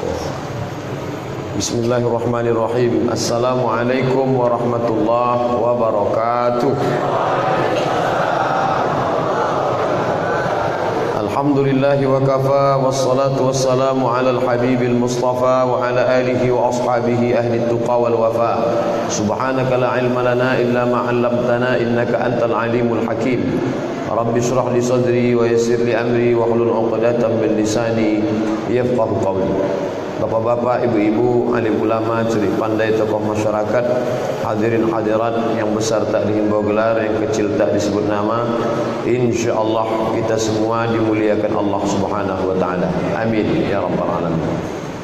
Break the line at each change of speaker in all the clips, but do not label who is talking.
Bismillahirrahmanirrahim Assalamualaikum warahmatullahi wabarakatuh Alhamdulillahi wa kafa Wassalatu wassalamu ala al-habibil mustafa Wa ala alihi wa ashabihi ahli tuqa wal wafa Subhanaka la ilma lana illa ma'allamtana Innaka antal alimul hakim Rabbi syrah li sadri wa yasir li amri Wa hlul uqdatan min lisani Yafqahu qawli Bapak-bapak, ibu-ibu, alim ulama, cerik pandai tokoh masyarakat, hadirin hadirat yang besar tak dihimbau gelar, yang kecil tak disebut nama. Insya-Allah kita semua dimuliakan Allah Subhanahu wa taala. Amin ya rabbal alamin.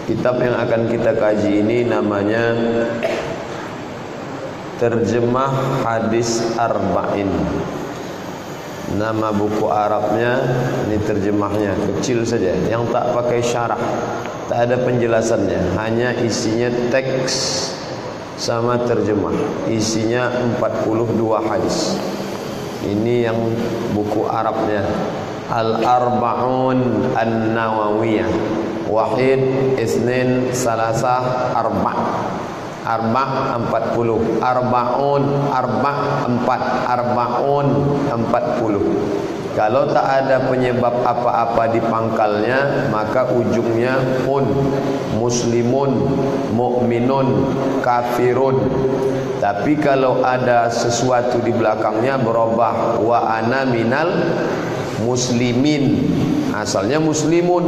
Kitab yang akan kita kaji ini namanya Terjemah Hadis Arba'in. Nama buku Arabnya ini terjemahnya kecil saja. Yang tak pakai syarah tak ada penjelasannya. Hanya isinya teks sama terjemah. Isinya 42 hadis. Ini yang buku Arabnya. Al-Arba'un An-Nawawiyah. Wahid Isnin Salasah Arba' Arba' empat puluh. Arba'un Arba' empat. Arba'un empat puluh. Kalau tak ada penyebab apa-apa di pangkalnya Maka ujungnya un Muslimun Mu'minun Kafirun. Tapi kalau ada sesuatu di belakangnya Berubah. Wa ana minal Muslimin Asalnya muslimun.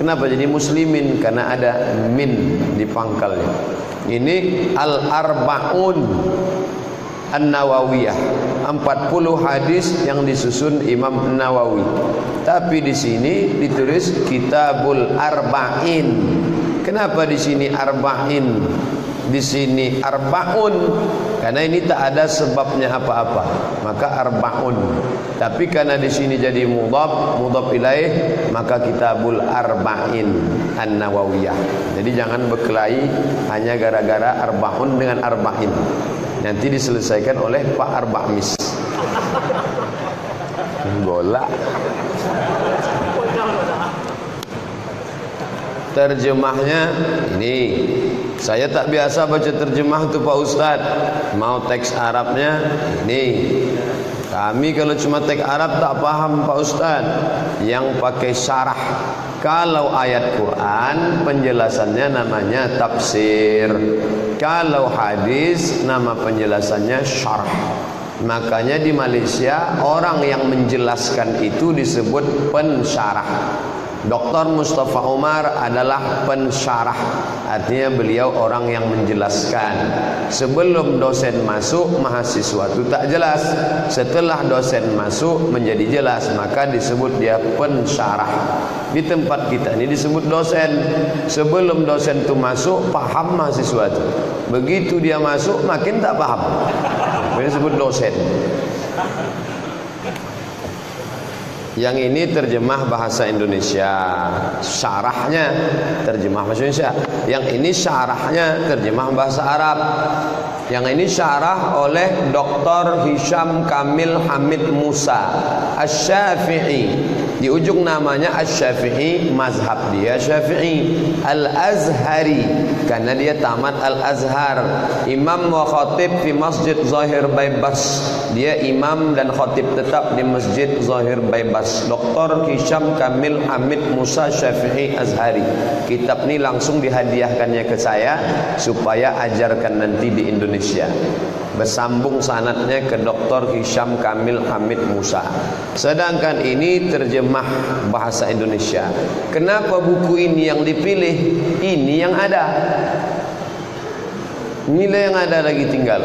Kenapa jadi muslimin? Karena ada min di pangkalnya. Ini al-arba'un An-Nawawiyah. 40 hadis yang disusun Imam Nawawi. Tapi di sini ditulis Kitabul Arba'in. Kenapa di sini Arba'in di sini Arba'un. Karena ini tak ada sebabnya apa-apa. Maka Arba'un. Tapi karena di sini jadi mudhaf mudhaf ilaih maka Kitabul Arba'in An-Nawawiyah. Jadi jangan berkelahi hanya gara-gara Arba'un dengan Arba'in. Nanti diselesaikan oleh Pak Arba'mis bola terjemahnya ini saya tak biasa baca terjemah tu Pak Ustaz. Mau teks Arabnya ini. Kami kalau cuma teks Arab tak paham Pak Ustaz. Yang pakai syarah. Kalau ayat Quran penjelasannya namanya tafsir. Kalau hadis nama penjelasannya syarah. Makanya di Malaysia orang yang menjelaskan itu disebut pensyarah Dr. Mustafa Umar adalah pensyarah. Artinya beliau orang yang menjelaskan. Sebelum dosen masuk mahasiswa itu tak jelas. Setelah dosen masuk menjadi jelas Maka disebut dia pensyarah. Di tempat kita ini disebut dosen. Sebelum dosen itu masuk paham mahasiswa itu Begitu dia masuk makin tak paham. Ini disebut dosen yang ini terjemah bahasa Indonesia. Syarahnya terjemah bahasa Indonesia. Yang ini syarahnya terjemah bahasa Arab. Yang ini syarah oleh Dr. Hisham Kamil Hamid Musa Asy-Syafi'i Di ujung namanya Asy-Syafi'i Mazhab dia Syafi'i. Al-Azhari Karena dia tamat Al-Azhar. Imam wa khatib di Masjid Zahir Baybas Dia imam dan khatib tetap di Masjid Zahir Baybas Dr. Hisham Kamil Hamid Musa Syafi'i Azhari. Kitab ni langsung dihadiahkannya ke saya Supaya ajarkan nanti di Indonesia Bersambung sanatnya ke Dr. Hisham Kamil Hamid Musa Sedangkan ini terjemah bahasa Indonesia Kenapa buku ini yang dipilih? Ini yang ada Nilai yang ada lagi tinggal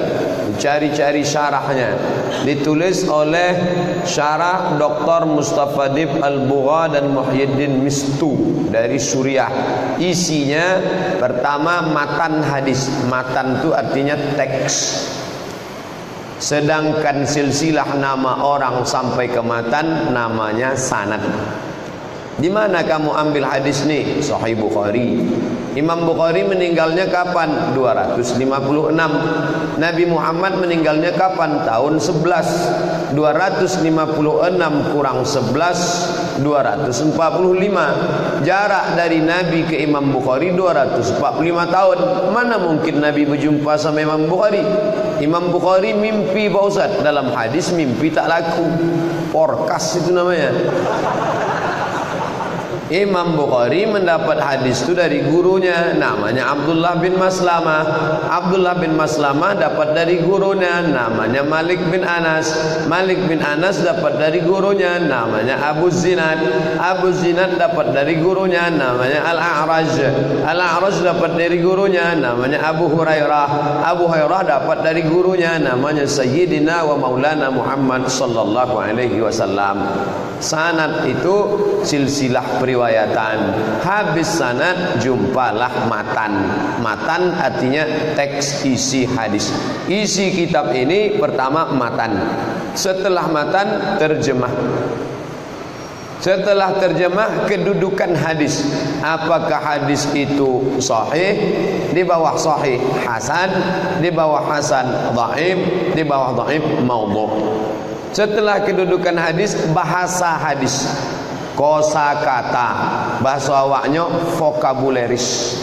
Cari-cari syarahnya Ditulis oleh Syarah Dr. Mustafa Dib Al-Bugha dan Muhyiddin Mistu Dari Suriah Isinya Pertama matan hadis Matan itu artinya teks Sedangkan silsilah nama orang sampai ke matan Namanya sanad Di mana kamu ambil hadis ni? Sahih Bukhari. Imam Bukhari meninggalnya kapan? 256 Nabi Muhammad meninggalnya kapan? Tahun 11 256 kurang 11 245 jarak dari Nabi ke Imam Bukhari 245 tahun. Mana mungkin Nabi berjumpa sama Imam Bukhari? Imam Bukhari mimpi Pak Ustaz. Dalam hadis mimpi tak laku. Porkas itu namanya Imam Bukhari mendapat hadis itu dari gurunya namanya Abdullah bin Maslamah. Abdullah bin Maslamah dapat dari gurunya namanya Malik bin Anas. Malik bin Anas dapat dari gurunya namanya Abu Zinad. Abu Zinad dapat dari gurunya namanya Al-A'raj. Al-A'raj dapat dari gurunya namanya Abu Hurairah. Abu Hurairah dapat dari gurunya namanya Sayyidina wa Maulana Muhammad sallallahu alaihi wasallam. Sanad itu silsilah periwayatan. Habis sanad jumpalah matan. Matan artinya teks isi hadis. Isi kitab ini pertama matan. Setelah matan terjemah. Setelah terjemah kedudukan hadis. Apakah hadis itu sahih? Di bawah sahih hasan, di bawah hasan dhaif, di bawah dhaif maudhu'. Setelah kedudukan hadis bahasa hadis kosa kata bahasa awaknya vokabularis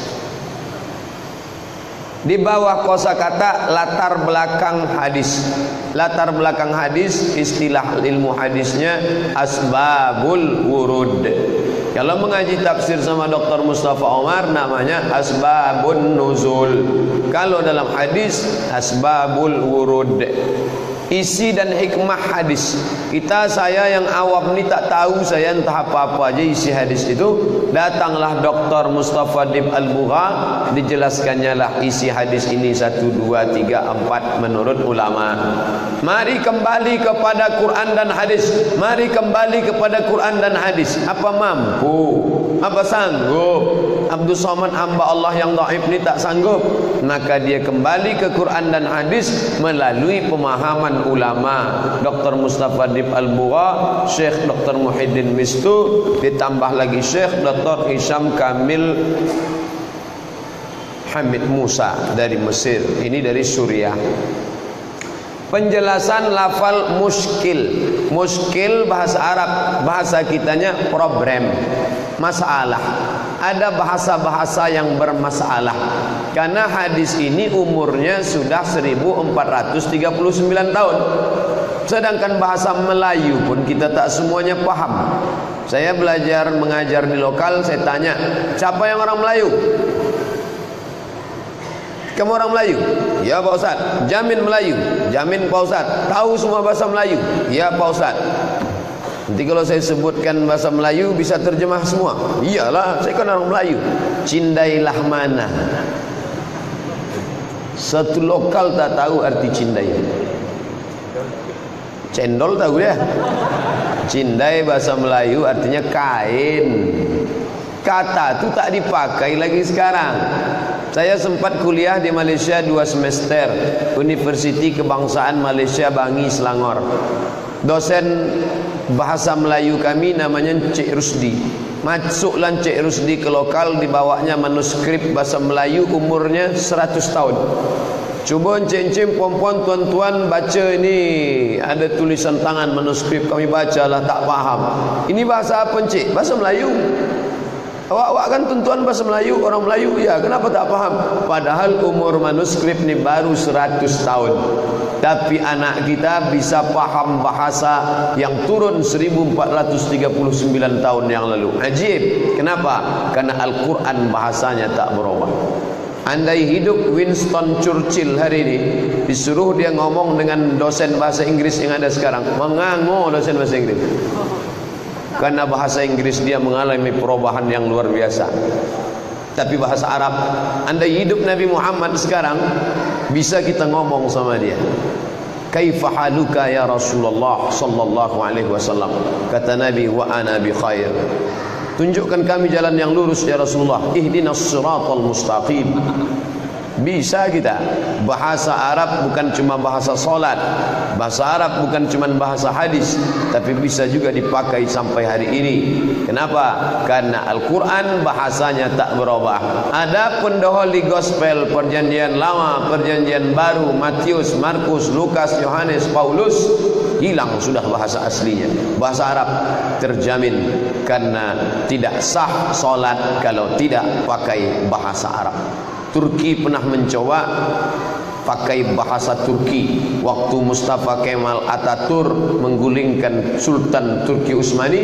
di bawah kosa kata latar belakang hadis. Latar belakang hadis istilah ilmu hadisnya asbabul wurud. Kalau mengaji tafsir sama Dr. Mustafa Omar namanya asbabun nuzul. Kalau dalam hadis asbabul wurud isi dan hikmah hadis. Kita saya yang awam ni tak tahu saya entah apa-apa aja isi hadis itu. Datanglah Dr. Mustafa Dib Al-Bugha dijelaskannya lah isi hadis ini 1, 2, 3, 4 menurut ulama. Mari kembali kepada Quran dan hadis. Mari kembali kepada Quran dan hadis. Apa mampu? Apa sanggup Abdul Somad hamba Allah yang daif ni tak sanggup maka dia kembali ke Quran dan hadis melalui pemahaman ulama Dr. Mustafa Dib Al-Bugha Syekh Dr. Muhyiddin Mistu ditambah lagi Syekh Dr. Hisham Kamil Hamid Musa dari Mesir ini dari Suriah penjelasan lafal muskil muskil bahasa Arab bahasa kitanya problem masalah. Ada bahasa-bahasa yang bermasalah. Karena hadis ini umurnya sudah 1439 tahun. Sedangkan bahasa Melayu pun kita tak semuanya paham. Saya belajar mengajar di lokal saya tanya siapa yang orang Melayu? Kamu orang Melayu? Ya Pak Ustaz. Jamin Melayu. Jamin Pak Ustaz. Tahu semua bahasa Melayu? Ya Pak Ustaz Nanti kalau saya sebutkan bahasa Melayu bisa terjemah semua. Iyalah, saya kan orang Melayu. Cindailah mana? Satu lokal tak tahu arti cindai. Cendol tahu ya? Cindai bahasa Melayu artinya kain. Kata itu tak dipakai lagi sekarang. Saya sempat kuliah di Malaysia dua semester, Universiti Kebangsaan Malaysia Bangi Selangor. Dosen bahasa Melayu kami namanya Cik Rusdi masuklah Cik Rusdi ke lokal dibawanya manuskrip bahasa Melayu umurnya 100 tahun cuba encik-encik puan-puan tuan-tuan baca ini ada tulisan tangan manuskrip kami bacalah tak faham ini bahasa apa encik? bahasa Melayu Awak-awak kan tuan-tuan bahasa Melayu, orang Melayu, ya kenapa tak faham? Padahal umur manuskrip ni baru 100 tahun. Tapi anak kita bisa faham bahasa yang turun 1439 tahun yang lalu. Ajib. Kenapa? Karena Al-Quran bahasanya tak berubah. Andai hidup Winston Churchill hari ini disuruh dia ngomong dengan dosen bahasa Inggris yang ada sekarang, mengango dosen bahasa Inggris karena bahasa Inggris dia mengalami perubahan yang luar biasa tapi bahasa Arab anda hidup Nabi Muhammad sekarang bisa kita ngomong sama dia. Kaifa haluka ya Rasulullah sallallahu alaihi wasallam? Kata Nabi wa ana bi khair. Tunjukkan kami jalan yang lurus ya Rasulullah. Ihdinas siratal mustaqim bisa kita. Bahasa Arab bukan cuma bahasa solat. Bahasa Arab bukan cuma bahasa hadis tapi bisa juga dipakai sampai hari ini. Kenapa? Karena Al-Quran bahasanya tak berubah. Ada pun the Holy Gospel perjanjian lama perjanjian baru Matius Markus Lukas Yohanes Paulus hilang sudah bahasa aslinya. Bahasa Arab terjamin karena tidak sah solat kalau tidak pakai bahasa Arab Turki pernah mencoba pakai bahasa Turki. Waktu Mustafa Kemal Ataturk menggulingkan Sultan Turki Utsmani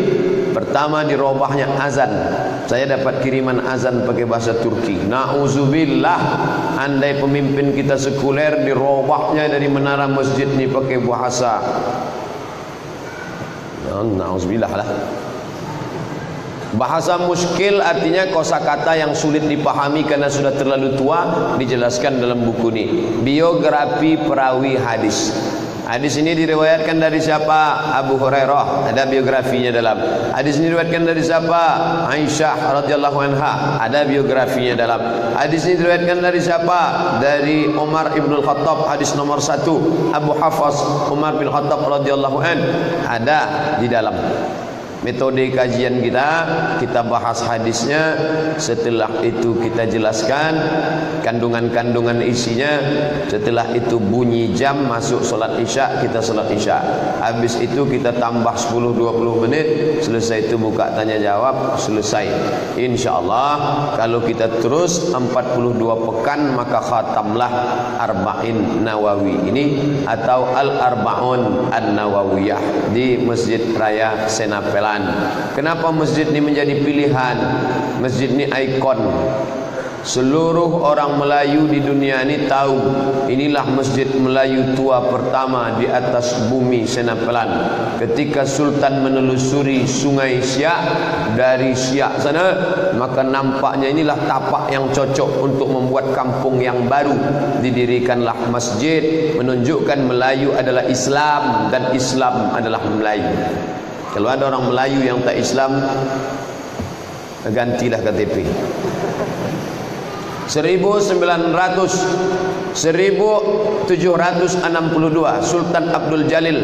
pertama dirobahnya azan. Saya dapat kiriman azan pakai bahasa Turki. Nauzubillah andai pemimpin kita sekuler dirobahnya dari menara masjid ni pakai bahasa. Nauzubillah lah Bahasa muskil artinya kosakata yang sulit dipahami karena sudah terlalu tua dijelaskan dalam buku ini. Biografi perawi hadis. Hadis ini diriwayatkan dari siapa? Abu Hurairah. Ada biografinya dalam. Hadis ini diriwayatkan dari siapa? Aisyah radhiyallahu anha. Ada biografinya dalam. Hadis ini diriwayatkan dari siapa? Dari Umar ibn Khattab. Hadis nomor satu. Abu Hafaz Umar bin Khattab radhiyallahu an. Ada di dalam metode kajian kita kita bahas hadisnya. Setelah itu kita jelaskan kandungan-kandungan isinya. Setelah itu bunyi jam masuk solat isya kita solat isya habis itu kita tambah 10-20 menit. Selesai itu buka tanya jawab selesai. Insyaallah kalau kita terus 42 pekan maka khatamlah arba'in nawawi ini atau al-arba'un an-nawawiyah di masjid raya Senapela pilihan. Kenapa masjid ini menjadi pilihan? Masjid ini ikon. Seluruh orang Melayu di dunia ini tahu inilah masjid Melayu tua pertama di atas bumi Senapelan. Ketika Sultan menelusuri sungai Siak dari Siak sana, maka nampaknya inilah tapak yang cocok untuk membuat kampung yang baru. Didirikanlah masjid menunjukkan Melayu adalah Islam dan Islam adalah Melayu. Kalau ada orang Melayu yang tak Islam Gantilah KTP 1900 1762 Sultan Abdul Jalil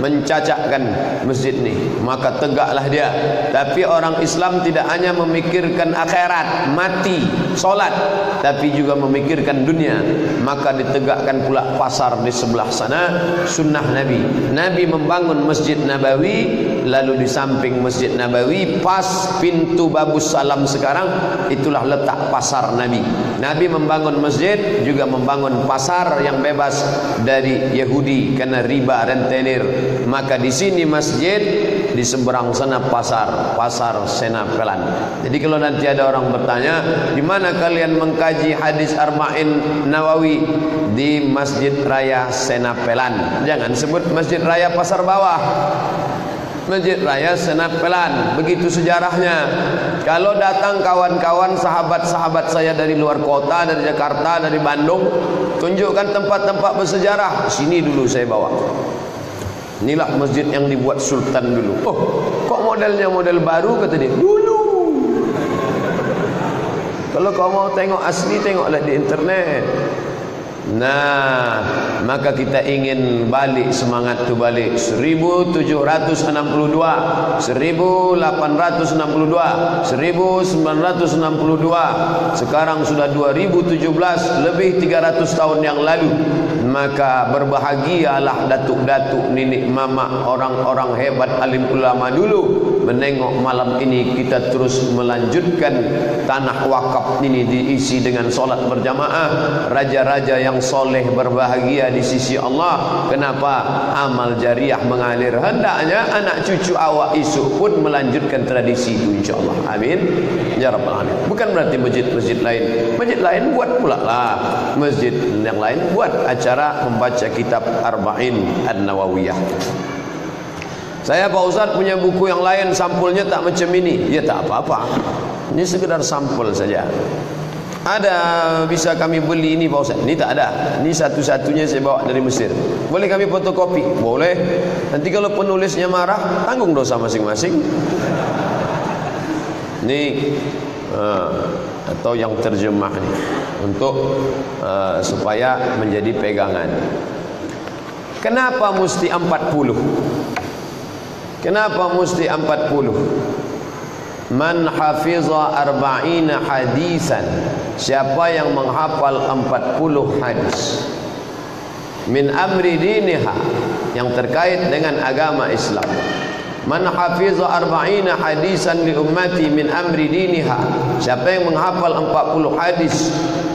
mencacakkan masjid ini maka tegaklah dia. Tapi orang Islam tidak hanya memikirkan akhirat mati solat tapi juga memikirkan dunia. Maka ditegakkan pula pasar di sebelah sana sunnah Nabi. Nabi membangun masjid Nabawi lalu di samping masjid Nabawi pas pintu babus salam sekarang itulah letak pasar Nabi. Nabi membangun masjid juga membangun pasar yang bebas dari Yahudi karena riba dan tenir. Maka di sini masjid di seberang sana pasar pasar Senapelan jadi kalau nanti ada orang bertanya di mana kalian mengkaji hadis Arba'in Nawawi? Di Masjid Raya Senapelan jangan sebut Masjid Raya Pasar Bawah Masjid Raya Senat Pelan. Begitu sejarahnya. Kalau datang kawan-kawan sahabat-sahabat saya dari luar kota, dari Jakarta, dari Bandung, tunjukkan tempat-tempat bersejarah. Sini dulu saya bawa. Inilah masjid yang dibuat sultan dulu. Oh, kok modelnya model baru kata dia? Dulu. Kalau kau mau tengok asli, tengoklah di internet. Nah, maka kita ingin balik semangat tu balik 1762, 1862, 1962. Sekarang sudah 2017, lebih 300 tahun yang lalu. Maka berbahagialah datuk-datuk nenek mama orang-orang hebat alim ulama dulu. Menengok malam ini kita terus melanjutkan tanah wakaf ini diisi dengan solat berjamaah. Raja-raja yang soleh berbahagia di sisi Allah. Kenapa? Amal jariah mengalir hendaknya. Anak cucu awak isu pun melanjutkan tradisi itu insyaAllah. Amin. Ya rabbal alamin. Bukan berarti masjid-masjid lain. Masjid lain buat pula lah. Masjid yang lain buat acara membaca kitab Arba'in An-Nawawiyah saya Pak Ustaz punya buku yang lain sampulnya tak macam ini ya tak apa-apa ini sekedar sampul saja ada bisa kami beli ini Pak Ustaz? Ini tak ada. Ini satu-satunya saya bawa dari Mesir. Boleh kami fotokopi? Boleh. Nanti kalau penulisnya marah, tanggung dosa masing-masing. Ini uh, atau yang terjemah ini untuk uh, supaya menjadi pegangan. Kenapa mesti 40? Kenapa mesti 40? Man hafiza arba'ina hadisan Siapa yang menghafal 40 hadis Min amri diniha Yang terkait dengan agama Islam Man hafiza arba'ina hadisan li ummati min amri diniha. Siapa yang menghafal 40 hadis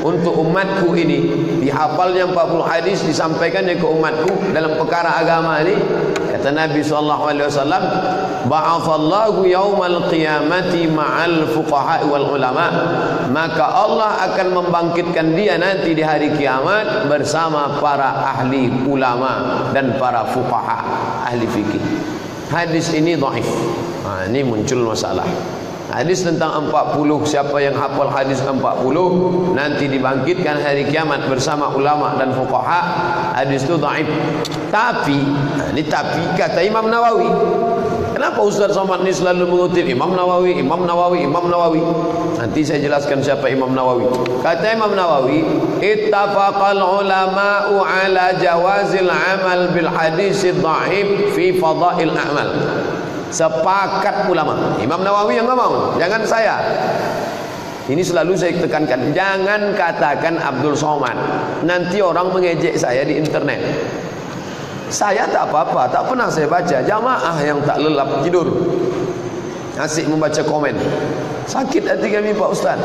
untuk umatku ini Dihafalnya 40 hadis disampaikannya ke umatku dalam perkara agama ini Kata Nabi SAW Ba'afallahu yawmal qiyamati ma'al fuqaha wal ulama. Maka Allah akan membangkitkan dia nanti di hari kiamat Bersama para ahli ulama dan para fuqaha ahli fikih hadis ini dhaif. Ha ini muncul masalah. Hadis tentang 40 siapa yang hafal hadis 40 nanti dibangkitkan hari kiamat bersama ulama dan fuqaha. Hadis itu dhaif. Tapi ha, ini tapi kata Imam Nawawi Kenapa Ustaz Somad ni selalu mengutip Imam Nawawi, Imam Nawawi, Imam Nawawi? Nanti saya jelaskan siapa Imam Nawawi. Kata Imam Nawawi, ittafaqal ulama'u ala jawazil amal bil hadis dhaif fi fadail a'mal. Sepakat ulama. Imam Nawawi yang ngomong, jangan saya. Ini selalu saya tekankan, jangan katakan Abdul Somad. Nanti orang mengejek saya di internet. Saya tak apa-apa, tak pernah saya baca jamaah yang tak lelap tidur. Asyik membaca komen. Sakit hati kami Pak Ustaz.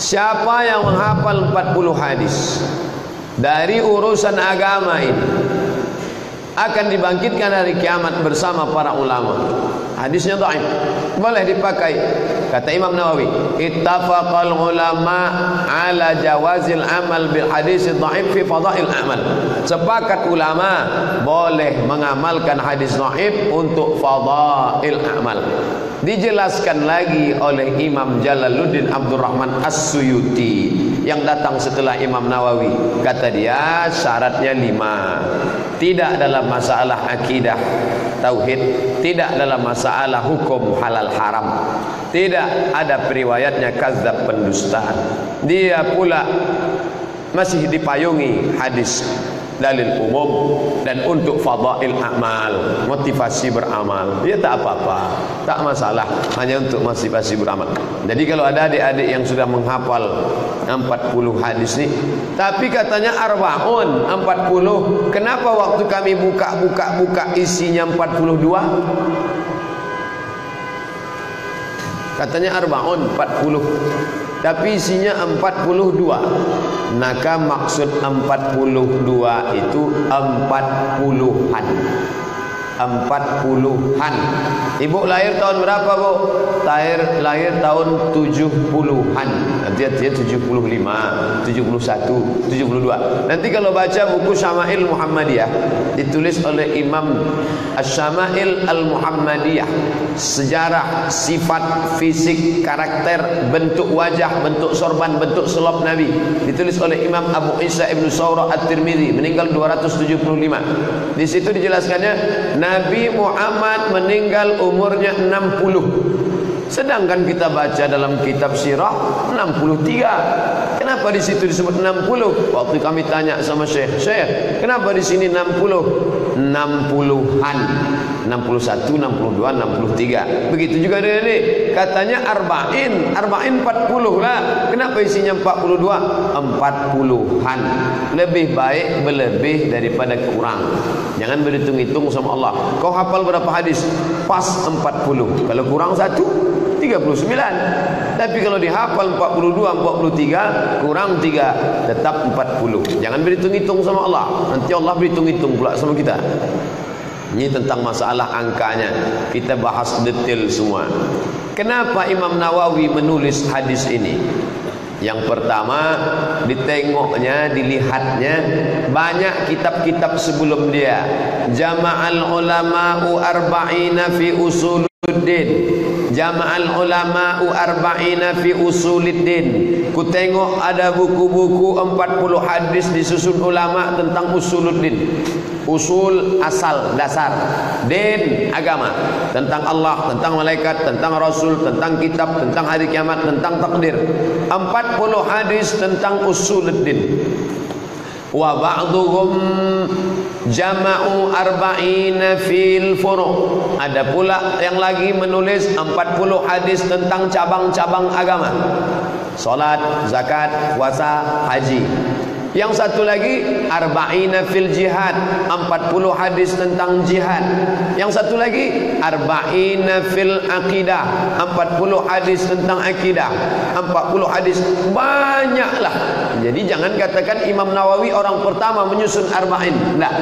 Siapa yang menghafal 40 hadis dari urusan agama ini akan dibangkitkan hari kiamat bersama para ulama. Hadisnya dhaif. Boleh dipakai. Kata Imam Nawawi, ittafaqal ulama ala jawazil amal bil hadis dhaif fi fadail amal. Sepakat ulama boleh mengamalkan hadis dhaif untuk fadail amal. Dijelaskan lagi oleh Imam Jalaluddin Abdurrahman As-Suyuti yang datang setelah Imam Nawawi. Kata dia syaratnya lima. Tidak dalam masalah akidah tauhid, tidak dalam masalah hukum halal haram. Tidak ada periwayatnya kazab pendustaan. Dia pula masih dipayungi hadis dalil umum dan untuk fadail amal motivasi beramal. Dia tak apa-apa tak masalah hanya untuk motivasi beramal. Jadi kalau ada adik-adik yang sudah menghafal 40 hadis ni tapi katanya arbaun 40 kenapa waktu kami buka-buka buka isinya 42 katanya arbaun 40 tapi isinya 42 maka maksud 42 itu 40-an empat puluhan. Ibu lahir tahun berapa bu? Lahir lahir tahun tujuh puluhan. Nanti dia tujuh puluh lima, tujuh puluh satu, tujuh puluh dua. Nanti kalau baca buku Syama'il Muhammadiyah ditulis oleh Imam Syama'il Al Muhammadiyah sejarah sifat fisik karakter bentuk wajah bentuk sorban bentuk selop Nabi ditulis oleh Imam Abu Isa Ibn Sawrah At-Tirmidhi meninggal 275 di situ dijelaskannya Nabi Muhammad meninggal umurnya 60 sedangkan kita baca dalam kitab sirah 63 kenapa di situ disebut 60 waktu kami tanya sama Syekh Syekh kenapa di sini 60 60-an 61, 62, 63 begitu juga dengan ini. Katanya arba'in. Arba'in 40 lah. Kenapa isinya 42 40-an lebih baik berlebih daripada kurang. Jangan berhitung-hitung sama Allah. Kau hafal berapa hadis? Pas 40 kalau kurang satu 39 tapi kalau dihafal 42 43 kurang 3 tetap 40 jangan berhitung-hitung sama Allah. Nanti Allah berhitung-hitung pula sama kita. Ini tentang masalah angkanya. Kita bahas detail semua. Kenapa Imam Nawawi menulis hadis ini? Yang pertama ditengoknya dilihatnya banyak kitab-kitab sebelum dia. Jama'al ulama'u arba'ina fi usuluddin jama'al ulama arba'ina fi usuluddin ku tengok ada buku-buku 40 hadis disusun ulama tentang usuluddin. Usul asal dasar. Din agama. Tentang Allah tentang malaikat tentang rasul tentang kitab tentang hari kiamat tentang takdir. 40 hadis tentang usuluddin wa ba'dhum jama'u arba'ina fil furu' ada pula yang lagi menulis 40 hadis tentang cabang-cabang agama. Salat zakat puasa haji yang satu lagi arba'ina fil jihad. 40 hadis tentang jihad. Yang satu lagi arba'ina fil aqidah. 40 hadis tentang akidah 40 hadis banyaklah. Jadi jangan katakan Imam Nawawi orang pertama menyusun arba'in. Enggak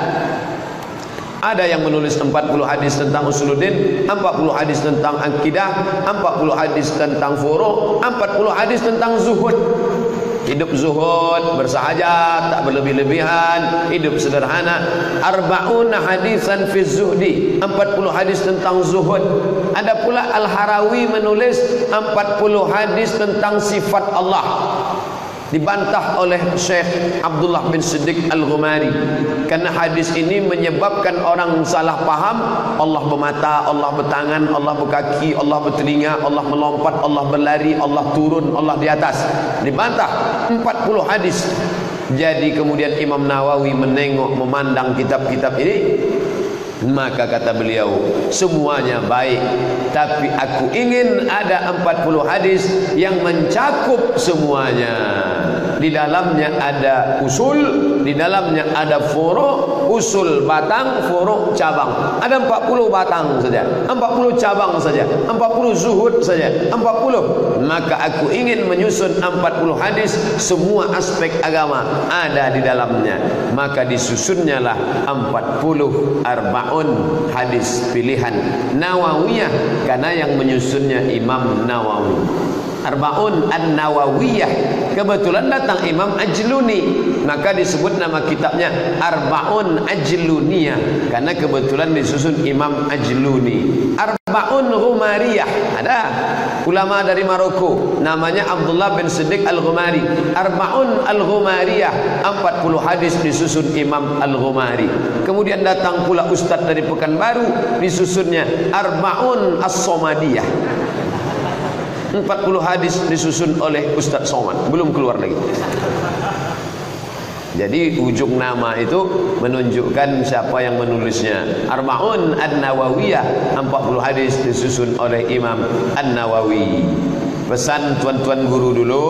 ada yang menulis 40 hadis tentang usuluddin 40 hadis tentang akidah 40 hadis tentang furu' 40 hadis tentang zuhud hidup zuhud bersahajat tak berlebih-lebihan hidup sederhana. Arbaun hadisan fi zuhdi 40 hadis tentang zuhud. Ada pula al-harawi menulis 40 hadis tentang sifat Allah dibantah oleh Syekh Abdullah bin Siddiq Al-Ghumari. Kerana hadis ini menyebabkan orang salah faham Allah bermata, Allah bertangan, Allah berkaki, Allah bertelinga, Allah melompat, Allah berlari, Allah turun, Allah di atas. Dibantah 40 hadis. Jadi kemudian Imam Nawawi menengok memandang kitab-kitab ini. Maka kata beliau semuanya baik tapi aku ingin ada 40 hadis yang mencakup semuanya di dalamnya ada usul di dalamnya ada furu usul batang furu cabang. Ada 40 batang saja 40 cabang saja 40 zuhud saja 40 maka aku ingin menyusun 40 hadis semua aspek agama ada di dalamnya. Maka disusunnya lah 40 arba Arba'un hadis pilihan. Nawawiyah karena yang menyusunnya Imam Nawawi Arba'un An-Nawawiyah. Kebetulan datang Imam Ajluni. Maka disebut nama kitabnya Arba'un Ajluniyah. Karena kebetulan disusun Imam Ajluni. Arba'un Ghumariyah. Ada ulama dari Maroko. Namanya Abdullah bin Siddiq Al-Ghumari. Arba'un Al-Ghumariyah. 40 hadis disusun Imam Al-Ghumari. Kemudian datang pula ustaz dari Pekanbaru. Disusunnya Arba'un As-Somadiyah 40 hadis disusun oleh Ustaz Somad. Belum keluar lagi. Jadi ujung nama itu menunjukkan siapa yang menulisnya. Arba'un An-Nawawiyah 40 hadis disusun oleh Imam An-Nawawi. Pesan tuan-tuan guru dulu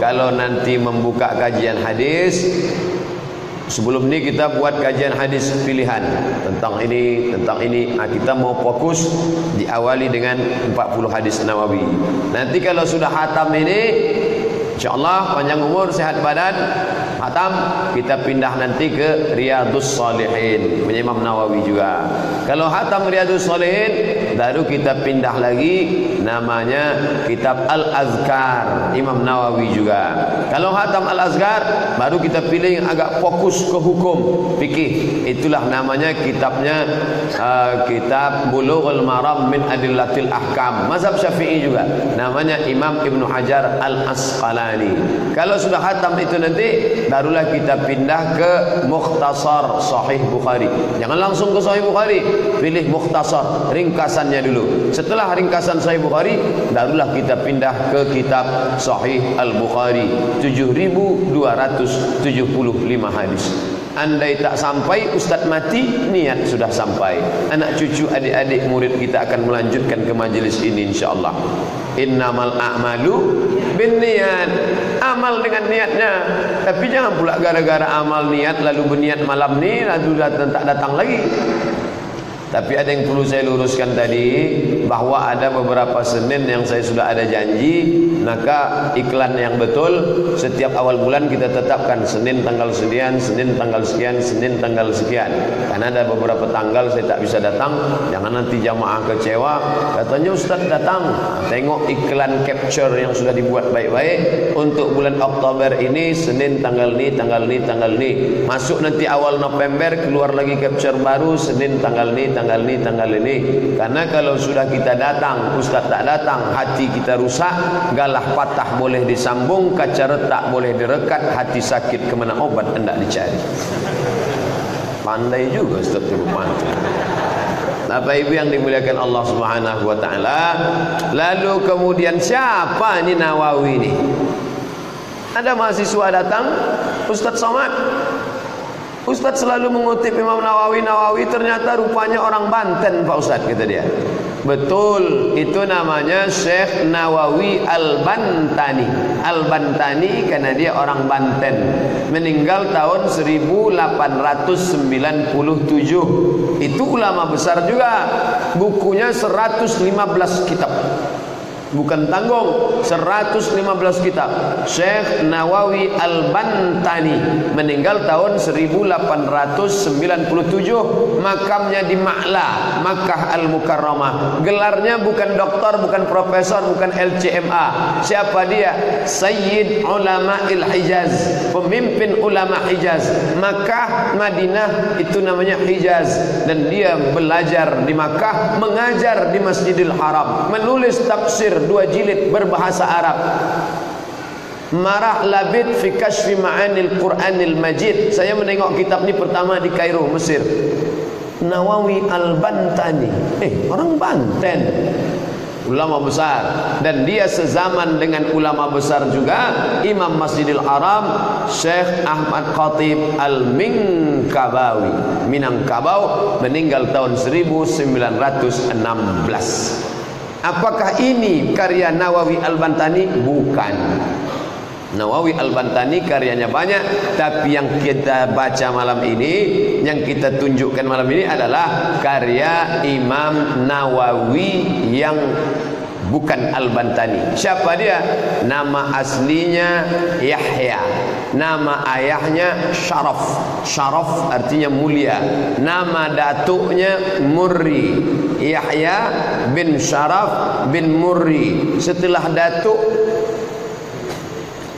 kalau nanti membuka kajian hadis Sebelum ni kita buat kajian hadis pilihan tentang ini, tentang ini. Nah, kita mau fokus diawali dengan 40 hadis Nawawi. Nanti kalau sudah hatam ini, insyaAllah panjang umur, sehat badan, hatam, kita pindah nanti ke Riyadus Salihin. Imam Nawawi juga. Kalau hatam Riyadus Salihin, baru kita pindah lagi namanya kitab Al-Azkar. Imam Nawawi juga. Kalau hatam Al-Azkar baru kita pilih yang agak fokus ke hukum fikih. Itulah namanya kitabnya uh, kitab Bulughul Maram min Adillatil Ahkam. Mazhab Syafi'i juga. Namanya Imam Ibn Hajar Al-Asqalani. Kalau sudah hatam itu nanti barulah kita pindah ke Mukhtasar Sahih Bukhari. Jangan langsung ke Sahih Bukhari. Pilih Mukhtasar ringkasan ringkasannya dulu. Setelah ringkasan Sahih Bukhari, barulah kita pindah ke kitab Sahih Al-Bukhari. 7275 hadis. Andai tak sampai Ustaz mati Niat sudah sampai. Anak cucu adik-adik murid kita akan melanjutkan ke majlis ini insyaAllah. Innamal a'malu bin niat Amal dengan niatnya. Tapi jangan pula gara-gara amal niat Lalu berniat malam ni Lalu datang, tak datang lagi tapi ada yang perlu saya luruskan tadi bahawa ada beberapa Senin yang saya sudah ada janji, maka iklan yang betul setiap awal bulan kita tetapkan Senin tanggal sekian, Senin tanggal sekian, Senin tanggal sekian. Karena ada beberapa tanggal saya tak bisa datang, jangan nanti jamaah kecewa. Katanya Ustaz datang, tengok iklan capture yang sudah dibuat baik-baik untuk bulan Oktober ini Senin tanggal ni, tanggal ni, tanggal ni. Masuk nanti awal November keluar lagi capture baru Senin tanggal ni, tanggal tanggal ini tanggal ini karena kalau sudah kita datang ustaz tak datang hati kita rusak galah patah boleh disambung kaca retak boleh direkat hati sakit kemana obat hendak dicari pandai juga ustaz tu Bapak Ibu yang dimuliakan Allah Subhanahu wa taala. Lalu kemudian siapa ini Nawawi ini? Ada mahasiswa datang, Ustaz Somad. Ustaz selalu mengutip Imam Nawawi Nawawi ternyata rupanya orang Banten Pak Ustaz kata dia. Betul, itu namanya Syekh Nawawi Al-Bantani. Al-Bantani karena dia orang Banten. Meninggal tahun 1897. Itu ulama besar juga. Bukunya 115 kitab bukan tanggung. 115 kitab Syekh Nawawi Al-Bantani meninggal tahun 1897 makamnya di Ma'la Makkah Al-Mukarramah. Gelarnya bukan doktor bukan profesor bukan LCMA siapa dia? Sayyid Ulama Il-Hijaz pemimpin ulama Hijaz. Makkah Madinah itu namanya Hijaz. Dan dia belajar di Makkah mengajar di Masjidil Haram. Menulis tafsir dua jilid berbahasa Arab. Marah Labid fi kashfi ma'anil Qur'anil Majid. Saya menengok kitab ni pertama di Kairo, Mesir. Nawawi Al-Bantani. Eh, orang Banten. Ulama besar. Dan dia sezaman dengan ulama besar juga. Imam Masjidil Haram Syekh Ahmad Khatib Al-Minkabawi. Minangkabau Meninggal tahun 1916 Apakah ini karya Nawawi Al-Bantani? Bukan. Nawawi Al-Bantani karyanya banyak, tapi yang kita baca malam ini, yang kita tunjukkan malam ini adalah karya Imam Nawawi yang bukan Al-Bantani. Siapa dia? Nama aslinya Yahya. Nama ayahnya Syaraf. Syaraf artinya mulia. Nama datuknya Murri. Yahya bin Syaraf bin Murri. Setelah datuk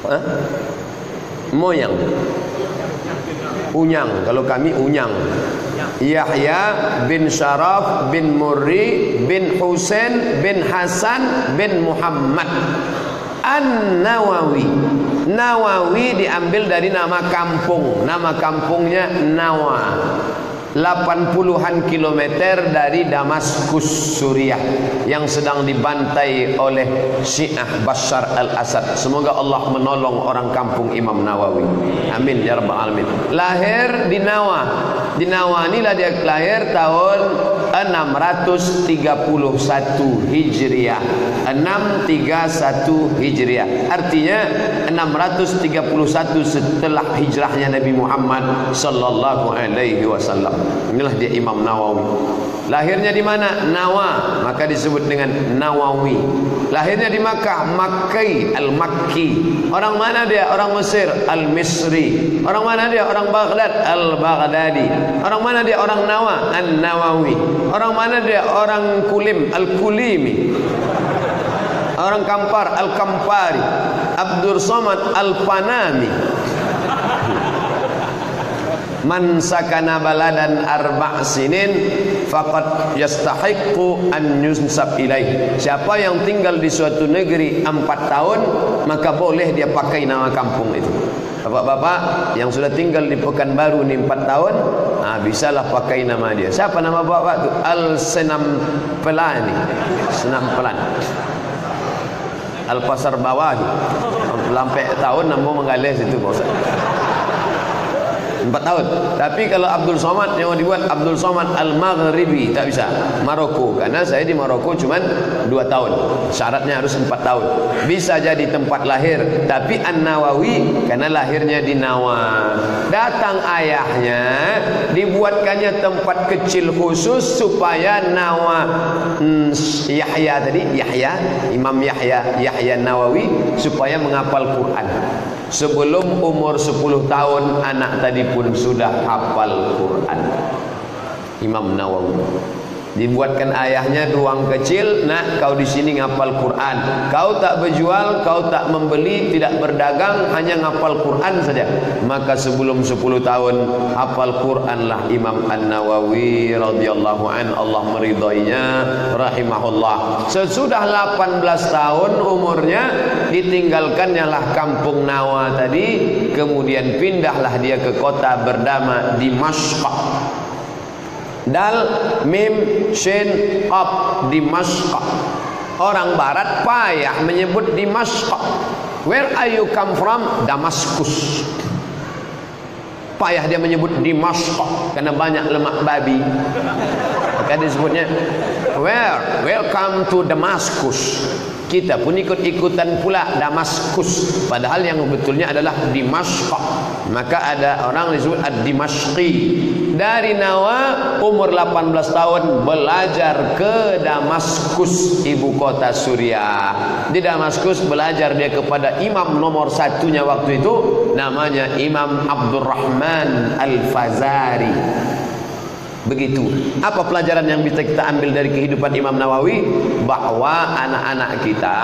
ha? moyang. Unyang. Kalau kami unyang. Yahya bin Sharaf bin Murri bin Husain bin Hasan bin Muhammad An-Nawawi Nawawi diambil dari nama kampung Nama kampungnya Nawa 80-an kilometer dari Damaskus Suriah yang sedang dibantai oleh Syiah Bashar al-Assad. Semoga Allah menolong orang kampung Imam Nawawi. Amin ya rabbal alamin. Lahir di Nawa. Di Nawa inilah dia lahir tahun 631 Hijriah 631 Hijriah Artinya 631 setelah hijrahnya Nabi Muhammad Sallallahu alaihi wasallam Inilah dia Imam Nawawi Lahirnya di mana? Nawa Maka disebut dengan Nawawi Lahirnya di Makkah Makki Al-Makki Orang mana dia? Orang Mesir Al-Misri Orang mana dia? Orang Baghdad Al-Baghdadi Orang mana dia? Orang Nawa An-Nawawi Orang mana dia? Orang Kulim Al-Kulimi Orang Kampar Al-Kampari Abdur Somad Al-Panami Man sakana baladan arba' sinin faqad yastahiqqu an yunsab ilaih. Siapa yang tinggal di suatu negeri empat tahun maka boleh dia pakai nama kampung itu. Bapak-bapak yang sudah tinggal di Pekanbaru ni empat tahun, ah bisalah pakai nama dia. Siapa nama bapak tu? Al Senam Pelani. Senam Pelan. Al Pasar Bawah. Lampai tahun namun mengalir situ bosan. Empat tahun. Tapi kalau Abdul Somad yang dibuat Abdul Somad Al-Maghribi tak bisa. Maroko. Karena saya di Maroko cuma dua tahun. Syaratnya harus empat tahun. Bisa jadi tempat lahir. Tapi An-Nawawi karena lahirnya di Nawa. Datang ayahnya dibuatkannya tempat kecil khusus supaya Nawa hmm, Yahya tadi Yahya Imam Yahya Yahya Nawawi supaya menghafal Quran. Sebelum umur 10 tahun anak tadi pun sudah hafal Quran. Imam Nawawi. Dibuatkan ayahnya ruang kecil, nak kau di sini ngapal Quran. Kau tak berjual, kau tak membeli, tidak berdagang, hanya ngapal Quran saja. Maka sebelum 10 tahun hafal Quranlah Imam An-Nawawi radhiyallahu an Allah meridainya rahimahullah. Sesudah 18 tahun umurnya ditinggalkannya lah kampung Nawa tadi, kemudian pindahlah dia ke kota bernama Dimashq Dal Mim Shin Qaf Dimashq Orang barat payah menyebut Dimashq Where are you come from? Damaskus. Payah dia menyebut Dimashq Karena banyak lemak babi. Maka dia sebutnya? Where? Welcome to Damaskus kita pun ikut-ikutan pula Damaskus. Padahal yang betulnya adalah Dimashq. Maka ada orang disebut Ad-Dimashqi. Dari Nawa umur 18 tahun belajar ke Damaskus ibu kota Suriah. Di Damaskus belajar dia kepada imam nomor satunya waktu itu namanya Imam Abdurrahman Al-Fazari Begitu. Apa pelajaran yang bisa kita ambil dari kehidupan Imam Nawawi? Bahwa anak-anak kita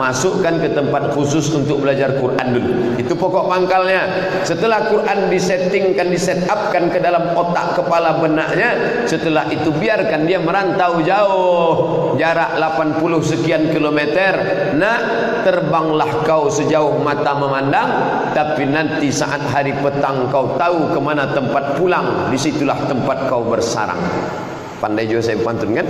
masukkan ke tempat khusus untuk belajar Quran dulu. Itu pokok pangkalnya. Setelah Quran disettingkan, disetupkan ke dalam otak kepala benaknya, setelah itu biarkan dia merantau jauh. Jarak 80 sekian kilometer. Nak terbanglah kau sejauh mata memandang. Tapi nanti saat hari petang kau tahu ke mana tempat pulang. Disitulah tempat kau bersarang. Pandai juga saya pantun kan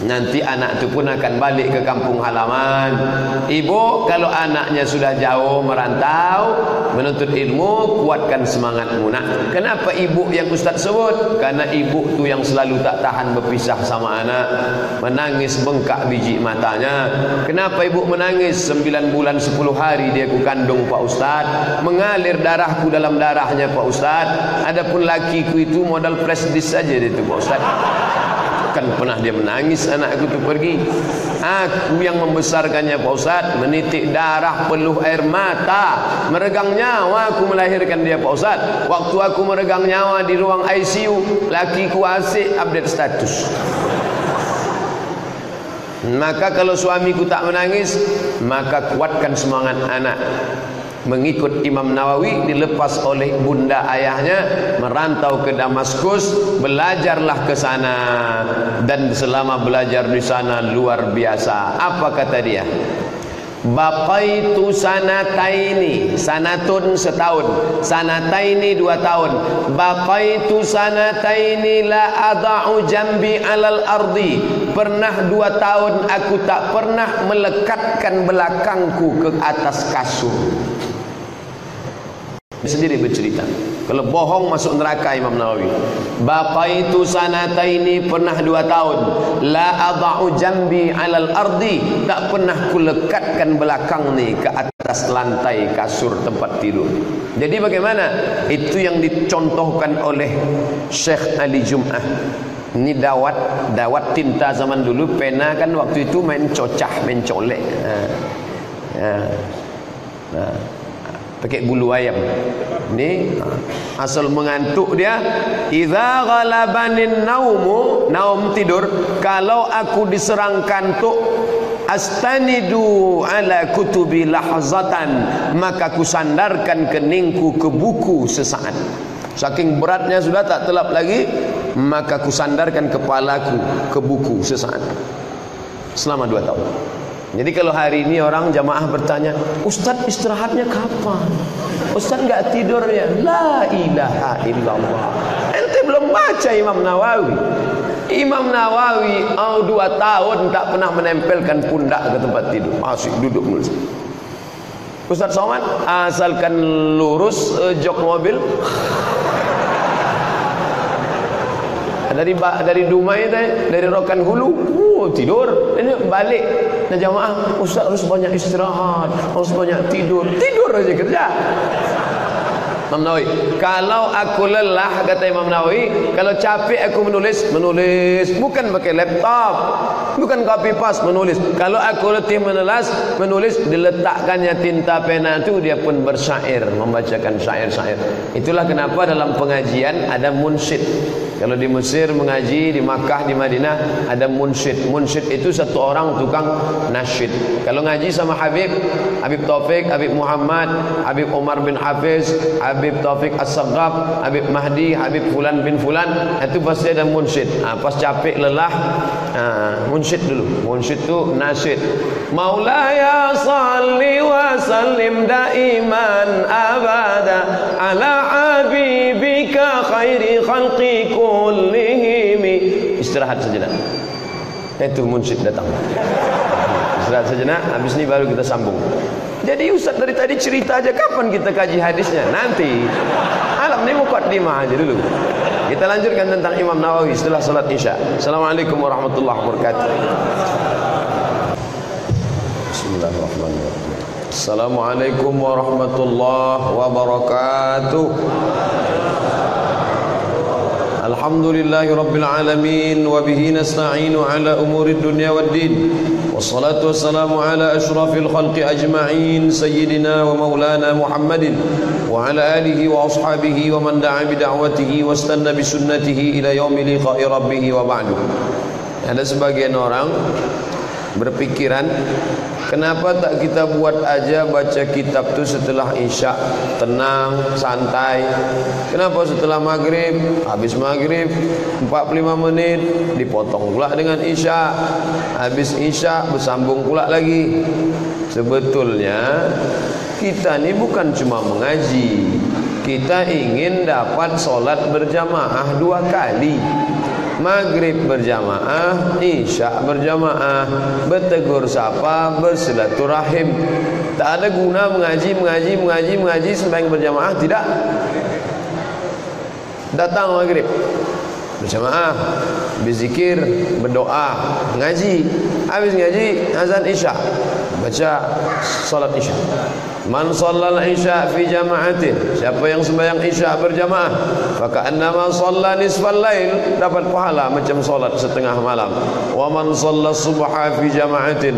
Nanti anak itu pun akan balik ke kampung halaman. Ibu kalau anaknya sudah jauh merantau menuntut ilmu, kuatkan semangatmu nak. Kenapa ibu yang ustaz sebut? Karena ibu tu yang selalu tak tahan berpisah sama anak, menangis bengkak biji matanya. Kenapa ibu menangis 9 bulan 10 hari dia ku kandung Pak Ustaz, mengalir darahku dalam darahnya Pak Ustaz. Adapun lakiku itu modal disk saja dia tu Pak Ustaz. Kan pernah dia menangis anakku tu pergi. Aku yang membesarkannya Pak Ustaz, menitik darah peluh air mata, meregang nyawa aku melahirkan dia Pak Ustaz. Waktu aku meregang nyawa di ruang ICU, lakiku asyik update status. Maka kalau suamiku tak menangis, maka kuatkan semangat anak mengikut Imam Nawawi dilepas oleh bunda ayahnya merantau ke Damaskus belajarlah ke sana. Dan selama belajar di sana luar biasa. Apa kata dia? Baqaitu sanataini Sanatun setahun Sanataini dua tahun. Baqaitu sanataini La ada'u jambi alal ardi. Pernah dua tahun Aku tak pernah melekatkan belakangku ke atas kasur sendiri bercerita. Kalau bohong masuk neraka Imam Nawawi. Bapa itu sanata ini pernah dua tahun. La adau jambi alal ardi. Tak pernah kulekatkan belakang ni ke atas lantai kasur tempat tidur. Jadi bagaimana? Itu yang dicontohkan oleh Syekh Ali Jum'ah. Ini dawat dawat tinta zaman dulu. Pena kan waktu itu main cocah main colek. Ha. Ha. Ha pakai bulu ayam. Ni asal mengantuk dia idza ghalabanin naumu naum tidur kalau aku diserang kantuk astanidu ala kutubi lahzatan maka ku sandarkan keningku ke buku sesaat. Saking beratnya sudah tak telap lagi maka ku sandarkan kepalaku ke buku sesaat. Selama dua tahun jadi kalau hari ini orang jamaah bertanya, Ustaz istirahatnya kapan? Ustaz enggak tidurnya? La ilaha illallah. Ente belum baca Imam Nawawi. Imam Nawawi oh, dua tahun tak pernah menempelkan pundak ke tempat tidur. Masih duduk mulus. Ustaz Somad, asalkan lurus uh, jok mobil. Dari dari Dumai tadi, dari Rokan Hulu, uh, tidur. Ini balik dan jamaah, ustaz harus banyak istirahat, harus banyak tidur. Tidur aja kerja. Imam Nawawi, kalau aku lelah kata Imam Nawawi, kalau capek aku menulis, menulis bukan pakai laptop, bukan copy paste menulis. Kalau aku letih menulis, menulis diletakkannya tinta pena itu dia pun bersyair, membacakan syair-syair. Itulah kenapa dalam pengajian ada munsyid Kalau di Mesir mengaji, di Makkah, di Madinah ada munsyid. Munsyid itu satu orang tukang nasyid. Kalau ngaji sama Habib, Habib Taufik, Habib Muhammad, Habib Umar bin Hafiz, Habib Taufik As-Saghab, Habib Mahdi, Habib Fulan bin Fulan, itu pasti ada munsyid. Ha, pas capek lelah, ha, munsyid dulu. Munsyid tu nasyid. Maulaya salli wa sallim daiman abada ala habibika khairi khalqikum kullihim istirahat sejenak. Itu munsyid datang. Istirahat sejenak habis ini baru kita sambung. Jadi Ustaz dari tadi cerita aja kapan kita kaji hadisnya? Nanti. Alam ini mukaddimah aja dulu. Kita lanjutkan tentang Imam Nawawi setelah salat Isya. Assalamualaikum warahmatullahi wabarakatuh. Bismillahirrahmanirrahim. Assalamualaikum warahmatullahi wabarakatuh الحمد لله رب العالمين وبه نستعين على أمور الدنيا والدين والصلاة والسلام على أشرف الخلق أجمعين سيدنا ومولانا محمد وعلى آله وأصحابه ومن دعا بدعوته واستنى بسنته إلى يوم لقاء ربه وبعد Ada sebagian orang berpikiran Kenapa tak kita buat aja baca kitab tu setelah isyak? Tenang, santai. Kenapa setelah maghrib? Habis maghrib 45 menit Dipotong pula dengan isyak. Habis isyak bersambung pula lagi. Sebetulnya Kita ni bukan cuma mengaji. Kita ingin dapat solat berjamaah dua kali Maghrib berjamaah Isya berjamaah Bertegur sapa Bersilaturahim. Tak ada guna mengaji Mengaji, mengaji, mengaji Sembahyang berjamaah Tidak. Datang maghrib Berjamaah Berzikir Berdoa Ngaji. Habis ngaji Azan Isya Baca Salat Isya. Man sallal isya fi jama'atin Siapa yang sembahyang isya berjamaah Maka annama salla nisfal lail Dapat pahala macam solat setengah malam. Wa man salla subha fi jama'atin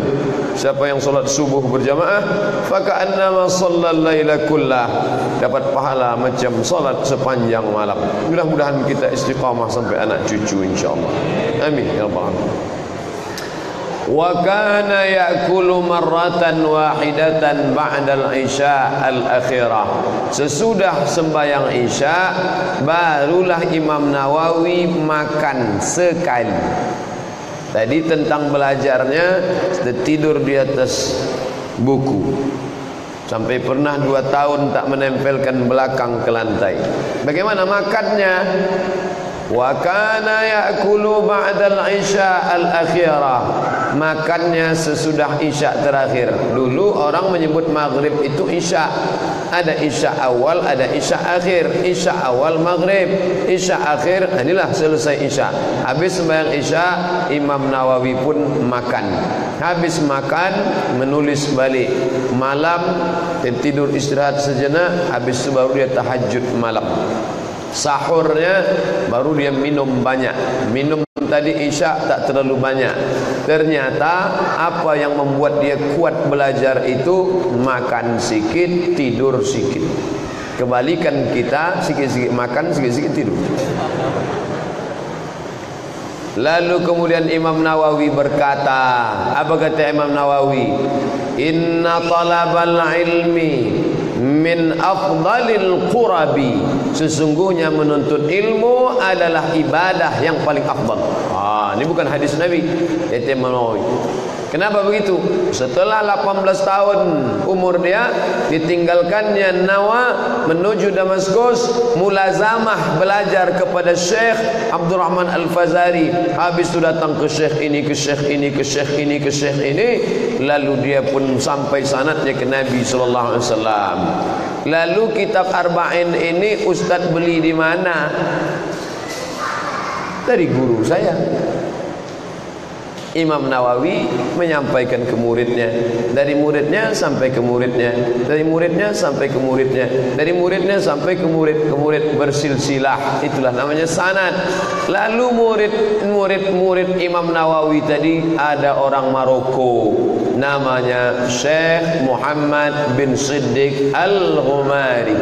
Siapa yang solat subuh berjamaah Maka annama salla layla kullah Dapat pahala macam solat sepanjang malam. Mudah-mudahan kita istiqamah sampai anak cucu insyaAllah Amin Ya Rabbal Alamin wa kana ya'kulu marratan wahidatan ba'dal isya al-akhirah. Sesudah sembahyang isya barulah Imam Nawawi makan sekali. Tadi tentang belajarnya tidur di atas buku. Sampai pernah dua tahun tak menempelkan belakang ke lantai. Bagaimana makannya? Wa kana ya'kulu ba'dal isya al-akhirah makannya sesudah isya terakhir. Dulu orang menyebut maghrib itu isya. Ada isya awal ada isya akhir. Isya awal maghrib isya akhir. Inilah selesai isya. Habis sembahyang isya Imam Nawawi pun makan. Habis makan menulis balik. Malam tidur istirahat sejenak. Habis itu baru dia tahajud malam. Sahurnya baru dia minum banyak. Minum tadi isyak tak terlalu banyak. Ternyata apa yang membuat dia kuat belajar itu makan sikit tidur sikit. Kebalikan kita sikit-sikit makan sikit-sikit tidur. Lalu kemudian Imam Nawawi berkata, apa kata Imam Nawawi? Inna talabal ilmi min afdalil qurabi. Sesungguhnya menuntut ilmu adalah ibadah yang paling afdal. Ah ini bukan hadis nabi. Nawawi Kenapa begitu? Setelah 18 tahun umur dia ditinggalkannya Nawa menuju Damaskus mulazamah belajar kepada Syekh Abdul Rahman Al-Fazari. Habis itu datang ke Syekh ini ke Syekh ini ke Syekh ini ke Syekh ini lalu dia pun sampai sanatnya ke Nabi sallallahu alaihi wasallam. Lalu kitab Arba'in ini ustaz beli di mana? Dari guru saya. Imam Nawawi menyampaikan ke muridnya. Dari muridnya sampai ke muridnya. Dari muridnya sampai ke muridnya. Dari muridnya sampai ke murid ke murid bersilsilah. Itulah namanya sanad. Lalu murid murid murid Imam Nawawi tadi ada orang Maroko. Namanya Syekh Muhammad bin Siddiq Al-Ghumari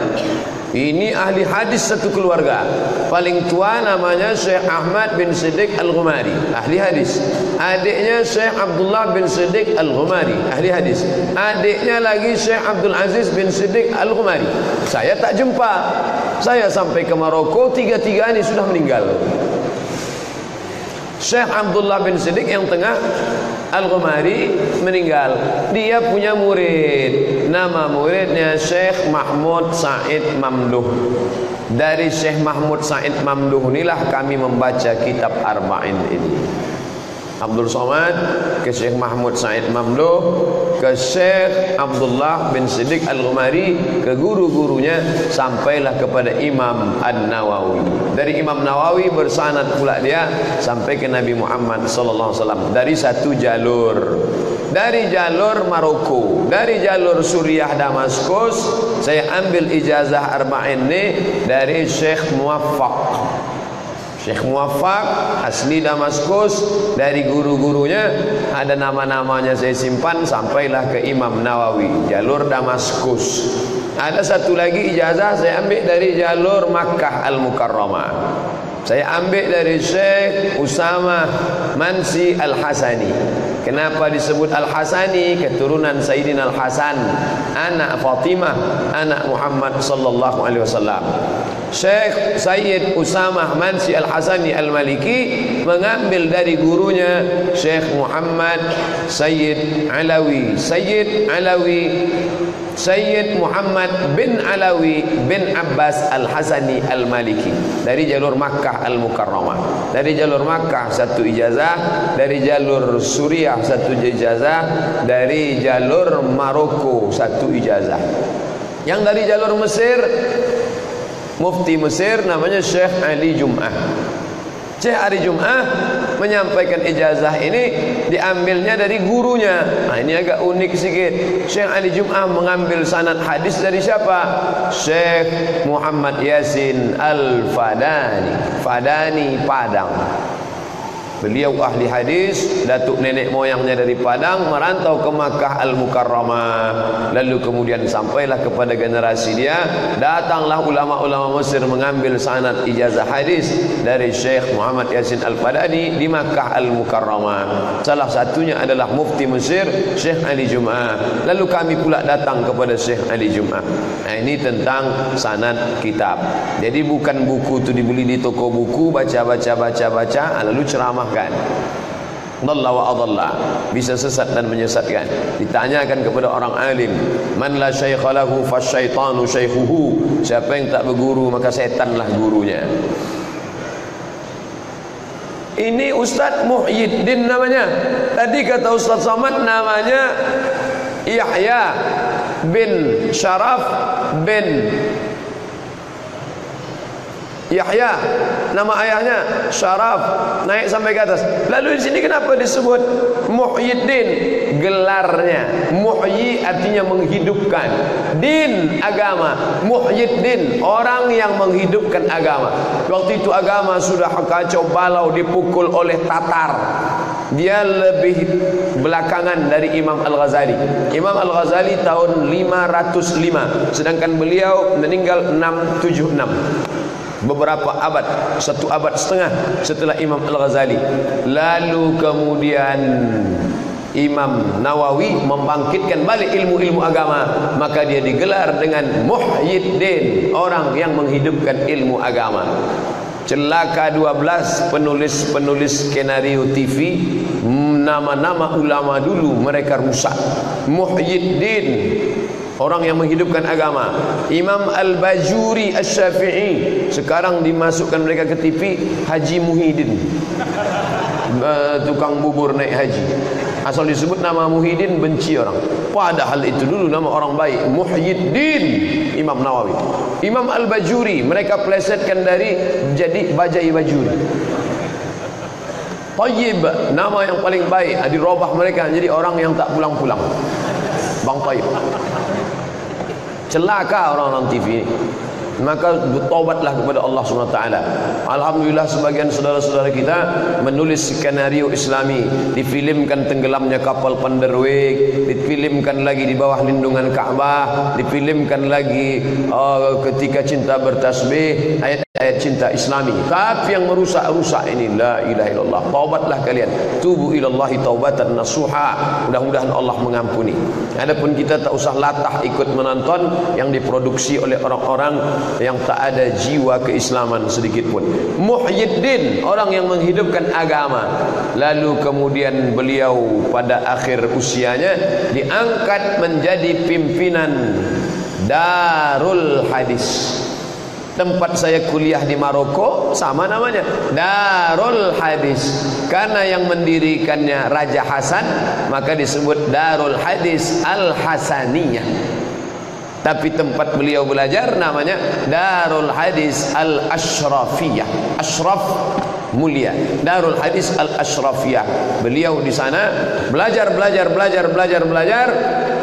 Ini ahli hadis satu keluarga. Paling tua namanya Syekh Ahmad bin Siddiq Al-Ghumari, ahli hadis. Adiknya Syekh Abdullah bin Siddiq Al-Ghumari, ahli hadis. Adiknya lagi Syekh Abdul Aziz bin Siddiq Al-Ghumari. Saya tak jumpa. Saya sampai ke Maroko, tiga-tiga ini sudah meninggal. Syekh Abdullah bin Siddiq yang tengah Al-Ghumari meninggal. Dia punya murid. Nama muridnya Syekh Mahmud Said Mamduh. Dari Syekh Mahmud Said Mamduh inilah kami membaca kitab Arba'in ini. Abdul Somad ke Syekh Mahmud Said Mamduh ke Syekh Abdullah bin Siddiq Al-Ghumari ke guru-gurunya sampailah kepada Imam An-Nawawi. Dari Imam Nawawi bersanad pula dia sampai ke Nabi Muhammad sallallahu alaihi wasallam. Dari satu jalur. Dari jalur Maroko dari jalur Suriah Damaskus saya ambil ijazah arba'in ini dari Syekh Muwaffaq Syekh Muwaffaq asli Damaskus dari guru-gurunya ada nama-namanya saya simpan sampailah ke Imam Nawawi jalur Damaskus. Ada satu lagi ijazah saya ambil dari jalur Makkah Al-Mukarramah. Saya ambil dari Syekh Usama Mansi Al-Hasani. Kenapa disebut Al-Hasani? Keturunan Sayyidina Al-Hasan anak Fatimah anak Muhammad sallallahu alaihi wasallam Syekh Sayyid Usamah Mansi Al-Hasani Al-Maliki mengambil dari gurunya Syekh Muhammad Sayyid Alawi. Sayyid Alawi Sayyid Muhammad bin Alawi bin Abbas Al-Hasani Al-Maliki. Dari jalur Makkah Al-Mukarramah. Dari jalur Makkah satu ijazah. Dari jalur Suriah satu ijazah. Dari jalur Maroko satu ijazah. Yang dari jalur Mesir Mufti Mesir namanya Syekh Ali Jum'ah. Syekh Ali Jum'ah menyampaikan ijazah ini diambilnya dari gurunya. Nah, ini agak unik sikit. Syekh Ali Jum'ah mengambil sanad hadis dari siapa? Syekh Muhammad Yasin Al-Fadani. Fadani Padang Beliau ahli hadis, datuk nenek moyangnya dari Padang merantau ke Makkah Al-Mukarramah. Lalu kemudian sampailah kepada generasi dia, datanglah ulama-ulama Mesir mengambil sanad ijazah hadis dari Syekh Muhammad Yasin Al-Fadani di Makkah Al-Mukarramah. Salah satunya adalah mufti Mesir Syekh Ali Jum'ah. Lalu kami pula datang kepada Syekh Ali Jum'ah. Nah, ini tentang sanad kitab. Jadi bukan buku itu dibeli di toko buku, baca-baca baca-baca lalu ceramah menyesatkan. Dalla wa adalla. Bisa sesat dan menyesatkan. Ditanyakan kepada orang alim Man la syaikha lahu fasyaitanu syaikhuhu? Siapa yang tak berguru maka setanlah gurunya. Ini Ustaz Muhyiddin namanya. Tadi kata Ustaz Samad namanya Yahya bin Sharaf bin Yahya nama ayahnya Syaraf naik sampai ke atas. Lalu di sini kenapa disebut Muhyiddin? Gelarnya. Muhyi artinya menghidupkan. Din agama. Muhyiddin orang yang menghidupkan agama. Waktu itu agama sudah kacau balau dipukul oleh Tatar. Dia lebih belakangan dari Imam Al-Ghazali. Imam Al-Ghazali tahun 505 sedangkan beliau meninggal 676 beberapa abad satu abad setengah setelah Imam Al-Ghazali. Lalu kemudian Imam Nawawi membangkitkan balik ilmu-ilmu agama maka dia digelar dengan Muhyiddin orang yang menghidupkan ilmu agama. Celaka 12 penulis-penulis skenario TV nama-nama ulama dulu mereka rusak. Muhyiddin orang yang menghidupkan agama. Imam Al-Bajuri Al-Syafi'i sekarang dimasukkan mereka ke TV Haji Muhyiddin. Uh, tukang bubur naik haji. Asal disebut nama Muhyiddin benci orang. Padahal itu dulu nama orang baik Muhyiddin Imam Nawawi. Imam Al-Bajuri mereka plesetkan dari jadi Bajai Bajuri. Tayyib nama yang paling baik dirubah mereka jadi orang yang tak pulang-pulang. Bang Tayyib celaka orang-orang TV ini maka bertobatlah kepada Allah SWT Alhamdulillah sebagian saudara-saudara kita menulis skenario islami difilmkan tenggelamnya kapal Panderweg difilmkan lagi di bawah lindungan Kaabah difilmkan lagi uh, ketika cinta bertasbih ayat-ayat cinta islami. Tapi yang merusak-rusak ini la ilaha illallah. Taubatlah kalian. Tubu ilallahi taubatan nasuha. Mudah-mudahan Allah mengampuni. Adapun kita tak usah latah ikut menonton yang diproduksi oleh orang-orang yang tak ada jiwa keislaman sedikit pun. Muhyiddin orang yang menghidupkan agama. Lalu kemudian beliau pada akhir usianya diangkat menjadi pimpinan Darul Hadis. Tempat saya kuliah di Maroko sama namanya. Darul Hadis. Karena yang mendirikannya Raja Hasan maka disebut Darul Hadis Al Hasaniyah tapi tempat beliau belajar namanya Darul Hadis Al Ashrafiyah Ashraf mulia. Darul Hadis Al Ashrafiyah beliau di sana belajar belajar belajar belajar belajar.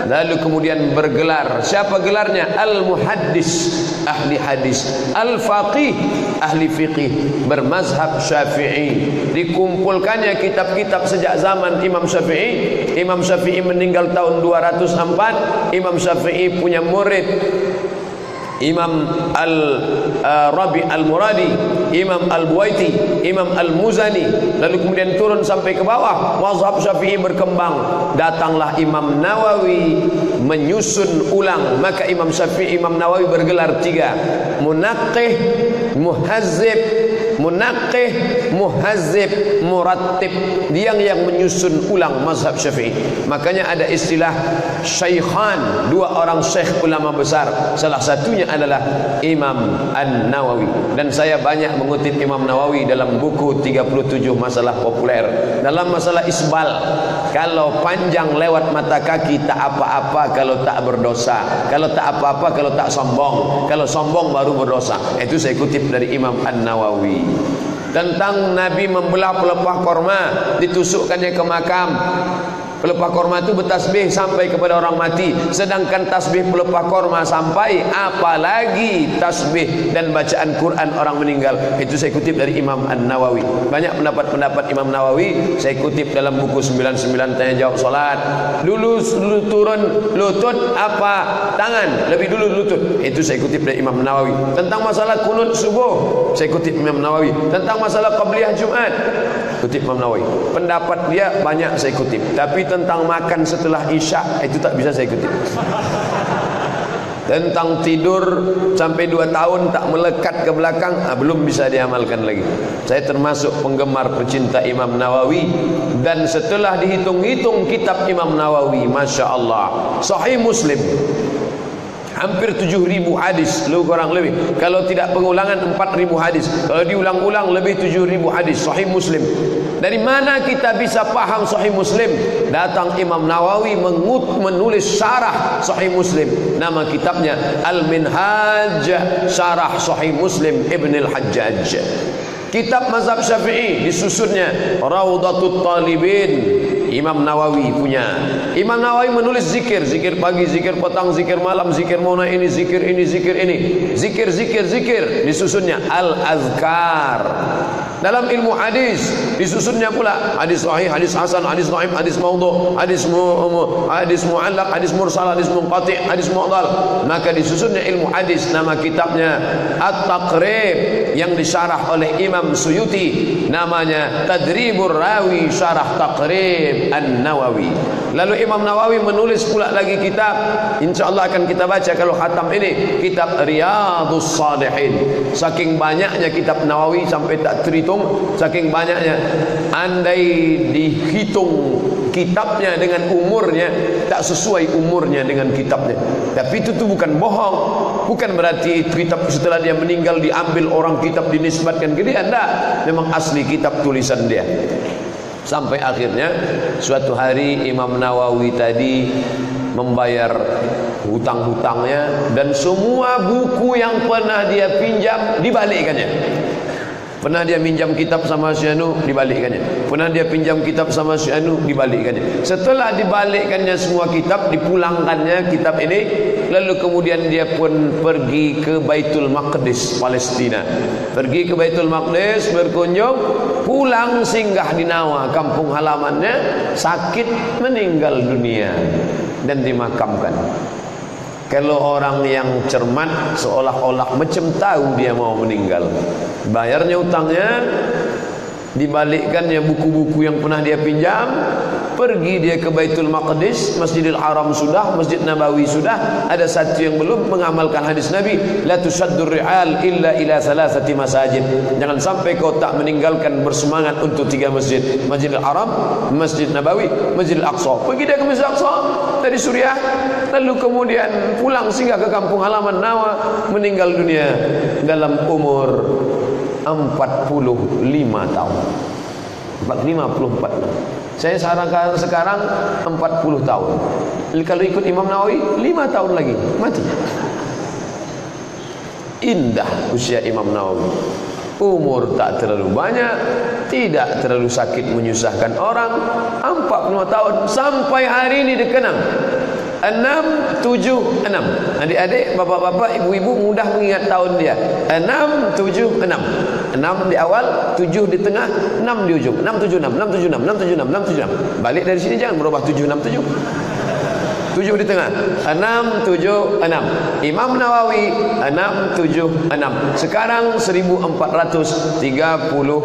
Lalu kemudian bergelar. Siapa gelarnya? Al Muhaddis ahli hadis. Al Faqih ahli fiqih. Bermazhab Syafi'i. Dikumpulkannya kitab-kitab sejak zaman Imam Syafi'i. Imam Syafi'i meninggal tahun 204 Imam Syafi'i punya murid. Imam Al-Rabi uh, Al-Muradi Imam Al-Buaiti Imam Al-Muzani lalu kemudian turun sampai ke bawah. Mazhab syafi'i berkembang. Datanglah Imam Nawawi menyusun ulang. Maka Imam Syafi'i Imam Nawawi bergelar tiga. Munaqih muhazzib munaqih muhazzib murattib. Dia yang menyusun ulang mazhab syafi'i. Makanya ada istilah syaikhan dua orang syekh ulama besar. Salah satunya adalah Imam An-Nawawi. Dan saya banyak mengutip Imam Nawawi dalam buku 37 masalah populer. Dalam masalah isbal kalau panjang lewat mata kaki tak apa-apa kalau tak berdosa. Kalau tak apa-apa kalau tak sombong. Kalau sombong baru berdosa. Itu saya kutip dari Imam An-Nawawi tentang Nabi membelah pelepah korma ditusukkannya ke makam Pelepah korma itu bertasbih sampai kepada orang mati. Sedangkan tasbih pelepah korma sampai Apalagi tasbih dan bacaan Quran orang meninggal. Itu saya kutip dari Imam An-Nawawi. Banyak pendapat-pendapat Imam Nawawi Saya kutip dalam buku 99 Tanya Jawab Salat Dulu, dulu turun lutut apa? Tangan Lebih dulu lutut. Itu saya kutip dari Imam Nawawi. Tentang masalah kunut subuh Saya kutip Imam Nawawi. Tentang masalah Qabliyah Jumat Kutip Imam Nawawi. Pendapat dia banyak saya kutip. Tapi tentang makan setelah isyak itu tak bisa saya kutip. Tentang tidur sampai dua tahun tak melekat ke belakang ah, belum bisa diamalkan lagi. Saya termasuk penggemar pecinta Imam Nawawi. Dan setelah dihitung-hitung kitab Imam Nawawi Masya Allah Sahih Muslim hampir 7000 hadis lebih kurang lebih. Kalau tidak pengulangan 4000 hadis. Kalau diulang-ulang lebih 7000 hadis. Sahih muslim. Dari mana kita bisa paham sahih muslim? Datang Imam Nawawi mengut menulis syarah sahih muslim. Nama kitabnya Al-Minhaj syarah sahih muslim Ibn Al-Hajjaj kitab mazhab syafi'i disusunnya Raudatul Talibin Imam Nawawi punya. Imam Nawawi menulis zikir. Zikir pagi, zikir petang, zikir malam zikir mona ini, zikir ini, zikir ini. Zikir, zikir, zikir. Disusunnya. Al-Azkar dalam ilmu hadis disusunnya pula hadis sahih, hadis hasan, hadis dhaif, hadis maudhu, hadis mu, hadis muallaq, hadis mursal, hadis munqati, hadis mu'dhal. Maka disusunnya ilmu hadis nama kitabnya At-Taqrib yang disyarah oleh Imam Suyuti namanya Tadribur Rawi Syarah Taqrib An-Nawawi. Lalu Imam Nawawi menulis pula lagi kitab insyaallah akan kita baca kalau khatam ini kitab Riyadhus Salihin. Saking banyaknya kitab Nawawi sampai tak terhitung, saking banyaknya andai dihitung kitabnya dengan umurnya tak sesuai umurnya dengan kitabnya. Tapi itu tu bukan bohong. Bukan berarti kitab setelah dia meninggal diambil orang kitab dinisbatkan ke dia. Tidak. Memang asli kitab tulisan dia. Sampai akhirnya suatu hari Imam Nawawi tadi membayar hutang-hutangnya dan semua buku yang pernah dia pinjam dibalikkannya. Pernah dia minjam kitab sama si Anu dibalikkannya. Pernah dia pinjam kitab sama si Anu dibalikkannya. Setelah dibalikkannya semua kitab, dipulangkannya kitab ini, lalu kemudian dia pun pergi ke Baitul Maqdis Palestina. Pergi ke Baitul Maqdis berkunjung, pulang singgah di Nawa, kampung halamannya, sakit meninggal dunia dan dimakamkan. Kalau orang yang cermat seolah-olah macam tahu dia mau meninggal. Bayarnya utangnya, dibalikkannya buku-buku yang pernah dia pinjam, pergi dia ke Baitul Maqdis, Masjidil Haram sudah, Masjid Nabawi sudah, ada satu yang belum mengamalkan hadis Nabi, la tusaddur ri'al illa ila thalathati masajid. Jangan sampai kau tak meninggalkan bersemangat untuk tiga masjid, Masjidil Haram, Masjid Nabawi, Masjidil Aqsa. Pergi dia ke Masjid Aqsa dari Suriah lalu kemudian pulang sehingga ke kampung halaman Nawa meninggal dunia dalam umur 45 tahun. 54 saya sekarang sekarang 40 tahun. Kalau ikut Imam Nawawi 5 tahun lagi. Mati. Indah usia Imam Nawawi. Umur tak terlalu banyak tidak terlalu sakit menyusahkan orang. 45 tahun sampai hari ini dikenang. 6 7 6 adik-adik bapak-bapak ibu-ibu mudah mengingat tahun dia. 6 7 6 6 di awal 7 di tengah 6 di ujung. 6 7 6 6 7 6 6 7 6 6 7 6 balik dari sini jangan berubah 7 6 7 tujuh di tengah enam tujuh enam. Imam Nawawi enam tujuh enam. Sekarang seribu empat ratus tiga puluh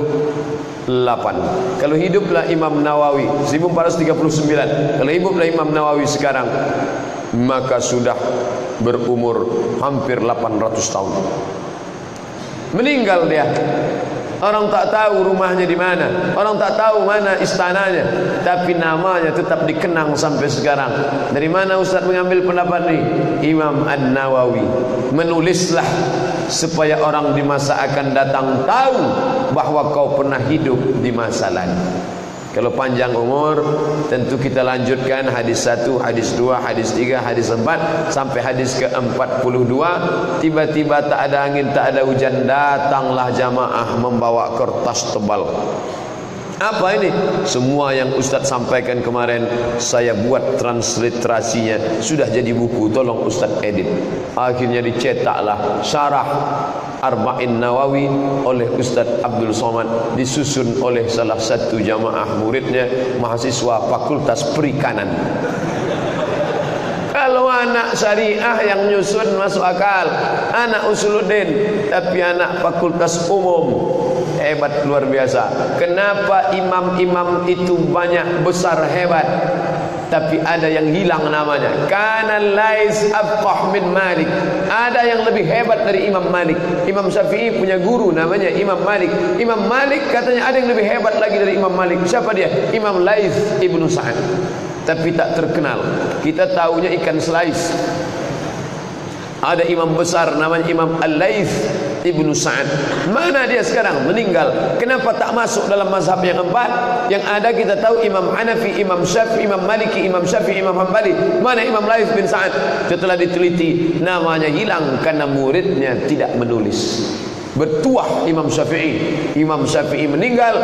lapan. Kalau hiduplah Imam Nawawi seribu empat ratus tiga puluh sembilan. Kalau hiduplah Imam Nawawi sekarang maka sudah berumur hampir lapan ratus tahun meninggal dia Orang tak tahu rumahnya di mana. Orang tak tahu mana istananya. Tapi namanya tetap dikenang sampai sekarang. Dari mana Ustaz mengambil pendapat ini? Imam An-Nawawi. Menulislah supaya orang di masa akan datang tahu bahawa kau pernah hidup di masa lalu. Kalau panjang umur tentu kita lanjutkan hadis 1, hadis 2, hadis 3, hadis 4 sampai hadis ke-42 tiba-tiba tak ada angin, tak ada hujan datanglah jamaah membawa kertas tebal. Apa ini? Semua yang Ustaz sampaikan kemarin Saya buat transliterasinya. Sudah jadi buku Tolong Ustaz edit. Akhirnya dicetaklah. Syarah Arba'in Nawawi Oleh Ustaz Abdul Somad Disusun oleh salah satu jamaah muridnya Mahasiswa Fakultas Perikanan kalau anak syariah yang nyusun masuk akal Anak usuluddin Tapi anak fakultas umum hebat luar biasa. Kenapa imam-imam itu banyak besar hebat tapi ada yang hilang namanya. Kana Lais afqah min Malik. Ada yang lebih hebat dari Imam Malik. Imam Syafi'i punya guru namanya Imam Malik. Imam Malik katanya ada yang lebih hebat lagi dari Imam Malik. Siapa dia? Imam Lais Ibnu Sa'ad. Tapi tak terkenal. Kita tahunya ikan slice. Ada imam besar namanya Imam Al-Laith Ibnu Sa'ad. Mana dia sekarang? Meninggal. Kenapa tak masuk dalam mazhab yang empat? Yang ada kita tahu Imam Hanafi, Imam Syafi'i, Imam Maliki, Imam Syafi'i, Imam Hanbali. Mana Imam Laif bin Sa'ad? Setelah diteliti, namanya hilang karena muridnya tidak menulis bertuah Imam Syafi'i. Imam Syafi'i meninggal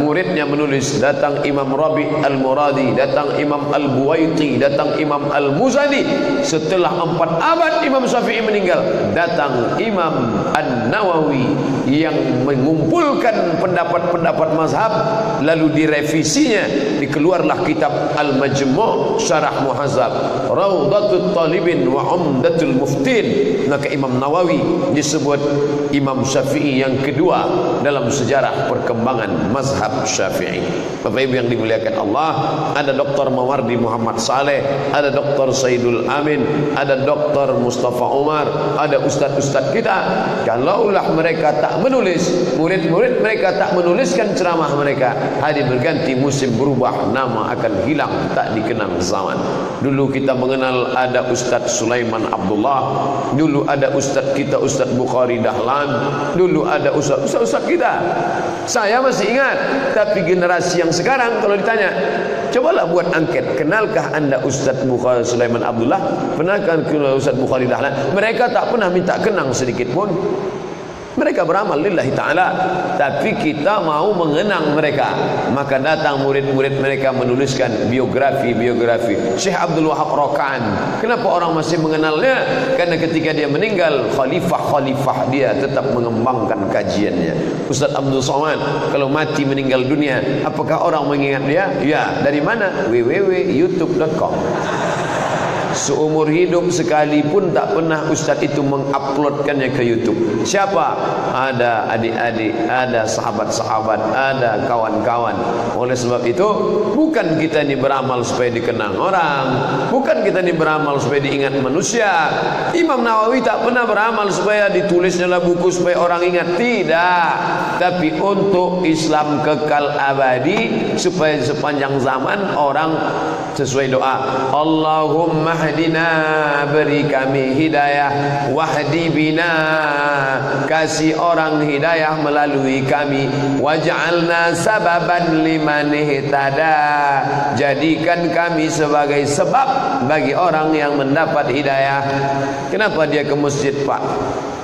muridnya menulis datang Imam Rabi Al-Muradi datang Imam Al-Buwaiti datang Imam Al-Muzani. Setelah empat abad Imam Syafi'i meninggal datang Imam An-Nawawi yang mengumpulkan pendapat-pendapat mazhab lalu direvisinya dikeluarlah kitab Al-Majmu' Syarah Muhazzab Raudatul Talibin wa Umdatul Muftin maka Imam Nawawi disebut Imam Syafi'i yang kedua dalam sejarah perkembangan mazhab Syafi'i. Bapak Ibu yang dimuliakan Allah, ada Dr. Mawardi Muhammad Saleh, ada Dr. Saidul Amin, ada Dr. Mustafa Umar, ada ustaz-ustaz kita. Kalaulah mereka tak menulis, murid-murid mereka tak menuliskan ceramah mereka, hari berganti musim berubah, nama akan hilang, tak dikenang zaman. Dulu kita mengenal ada Ustaz Sulaiman Abdullah, dulu ada Ustaz kita Ustaz Bukhari Dahlan, dulu ada ustaz-ustaz kita. Saya masih ingat. Tapi generasi yang sekarang kalau ditanya cobalah buat angket. Kenalkah anda Ustaz Bukhari Sulaiman Abdullah? Pernahkah kenal Ustaz Bukhari Dahlan? Mereka tak pernah minta kenang sedikit pun mereka beramal lillahi ta'ala. Tapi kita mau mengenang mereka. Maka datang murid-murid mereka menuliskan biografi-biografi. Syekh Abdul Wahab Rokan kenapa orang masih mengenalnya? Karena ketika dia meninggal khalifah-khalifah dia tetap mengembangkan kajiannya. Ustaz Abdul Somad kalau mati meninggal dunia apakah orang mengingat dia? Ya dari mana? www.youtube.com seumur hidup sekalipun tak pernah ustaz itu menguploadkannya ke YouTube. Siapa? Ada adik-adik, ada sahabat-sahabat, ada kawan-kawan. Oleh sebab itu, bukan kita ini beramal supaya dikenang orang, bukan kita ini beramal supaya diingat manusia. Imam Nawawi tak pernah beramal supaya ditulisnya lah buku supaya orang ingat, tidak. Tapi untuk Islam kekal abadi supaya sepanjang zaman orang sesuai doa Allahumma hadina beri kami hidayah. Wahdi bina kasih orang hidayah melalui kami. Waj'alna sababan liman ihtada. Jadikan kami sebagai sebab bagi orang yang mendapat hidayah. Kenapa dia ke masjid Pak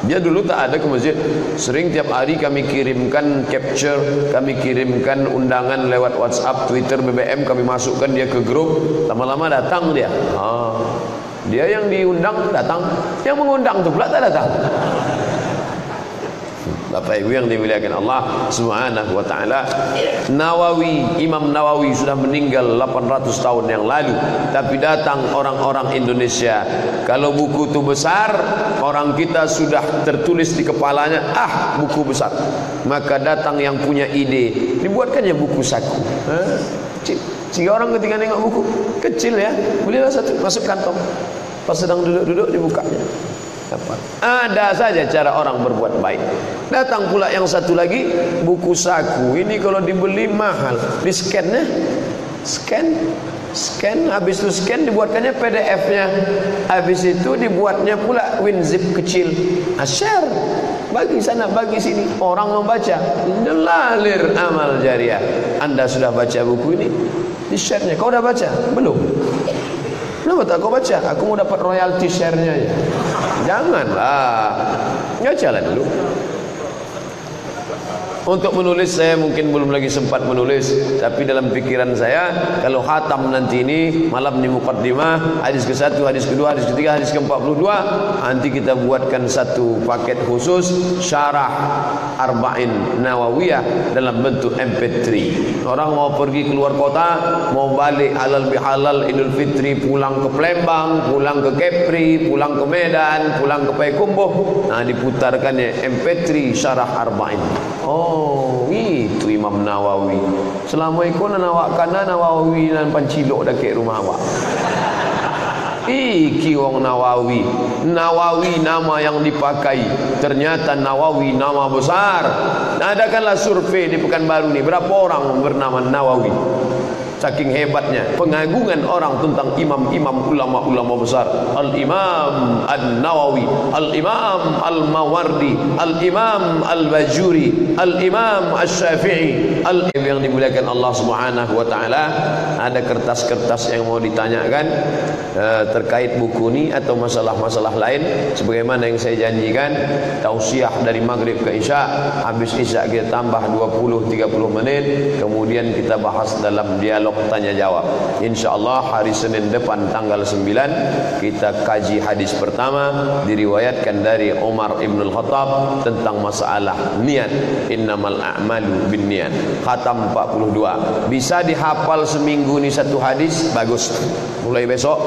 dia dulu tak ada ke masjid? Sering tiap hari kami kirimkan capture kami kirimkan undangan lewat WhatsApp Twitter BBM kami masukkan dia ke grup. Lama-lama datang dia. Ha. dia yang diundang datang. Yang mengundang tu pula tak datang Bapak Ibu yang dimuliakan Allah Subhanahu wa taala. Nawawi, Imam Nawawi sudah meninggal 800 tahun yang lalu, tapi datang orang-orang Indonesia. Kalau buku itu besar, orang kita sudah tertulis di kepalanya, ah, buku besar. Maka datang yang punya ide, dibuatkannya buku saku. Kecil. Jika orang ketika nengok buku, kecil ya, belilah satu, masuk kantong. Pas sedang duduk-duduk dibukanya dapat. Ada saja cara orang berbuat baik. Datang pula yang satu lagi buku saku. Ini kalau dibeli mahal. Di scannya, scan, scan. Habis itu scan dibuatkannya PDF-nya. Habis itu dibuatnya pula WinZip kecil. Asyar. Bagi sana, bagi sini. Orang membaca. Delalir amal jariah. Anda sudah baca buku ini? Di share-nya. Kau sudah baca? Belum. Kenapa tak kau baca? Aku mau dapat royalty share-nya ya. Janganlah. Ya dulu. Untuk menulis saya mungkin belum lagi sempat menulis. Tapi dalam pikiran saya Kalau khatam nanti ini Malam di Muqaddimah Hadis ke satu, hadis kedua, hadis ketiga, hadis ke empat puluh dua Nanti kita buatkan satu paket khusus Syarah Arba'in Nawawiyah Dalam bentuk MP3 Orang mau pergi keluar kota Mau balik halal bihalal Idul Fitri Pulang ke Plembang Pulang ke Kepri Pulang ke Medan Pulang ke Payakumbuh. Nah diputarkannya MP3 Syarah Arba'in. Oh Oh, itu Imam Nawawi. Assalamualaikum dan awak kanan Nawawi dan pancilok dekat rumah awak. Iki wong Nawawi. Nawawi nama yang dipakai. Ternyata Nawawi nama besar. Adakanlah survei di Pekanbaru ni berapa orang bernama Nawawi? Saking hebatnya pengagungan orang tentang imam-imam ulama-ulama besar. Al-imam an-nawawi al-imam al-mawardi al-imam al-bajuri al-imam al-syafi'i al yang dimuliakan Allah subhanahu wa ta'ala ada kertas-kertas yang mau ditanyakan uh, terkait buku ini atau masalah-masalah lain sebagaimana yang saya janjikan tausiah dari maghrib ke isya habis isya kita tambah 20-30 menit kemudian kita bahas dalam dialog dialog tanya jawab. Insyaallah hari Senin depan tanggal 9 kita kaji hadis pertama diriwayatkan dari Umar Ibn Al-Khattab tentang masalah niat. Innamal a'malu binniat. Khatam 42. Bisa dihafal seminggu ni satu hadis bagus. Mulai besok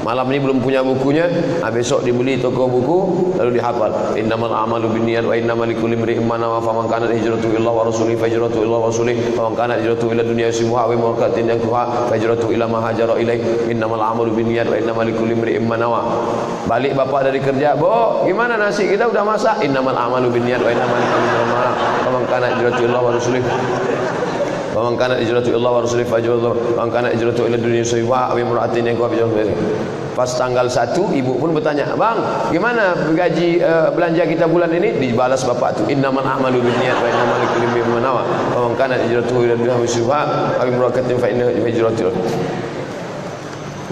Malam ini belum punya bukunya, ha, besok dibeli toko buku lalu dihafal. Innamal a'malu binniyat wa innamal likulli imrin ma nawa faman kana hijratu ila wa rasuli fa hijratu ila rasuli faman kana hijratu ila dunya yusibuha wa markatin yaktuha fa hijratu ila ma hajara ilaih. Innamal a'malu binniyat wa innamal likulli imrin ma nawa. Balik bapak dari kerja, "Bu, gimana nasi kita udah masak?" Innamal a'malu binniyat wa innamal likulli imrin ma nawa. Faman kana hijratu ila wa rasuli Man kana hijratu ila wa rasulih fa hijratu wa man kana hijratu ila dunya sayyi'a wa imra'atin yang kuat Pas tanggal 1 ibu pun bertanya, "Bang, gimana gaji uh, belanja kita bulan ini?" Dibalas bapak tu, "Innamal a'malu binniyat wa innamal likulli imrin ma nawa." Wa man kana hijratuhu ila dunya sayyi'a wa imra'atin fa innahu hijratu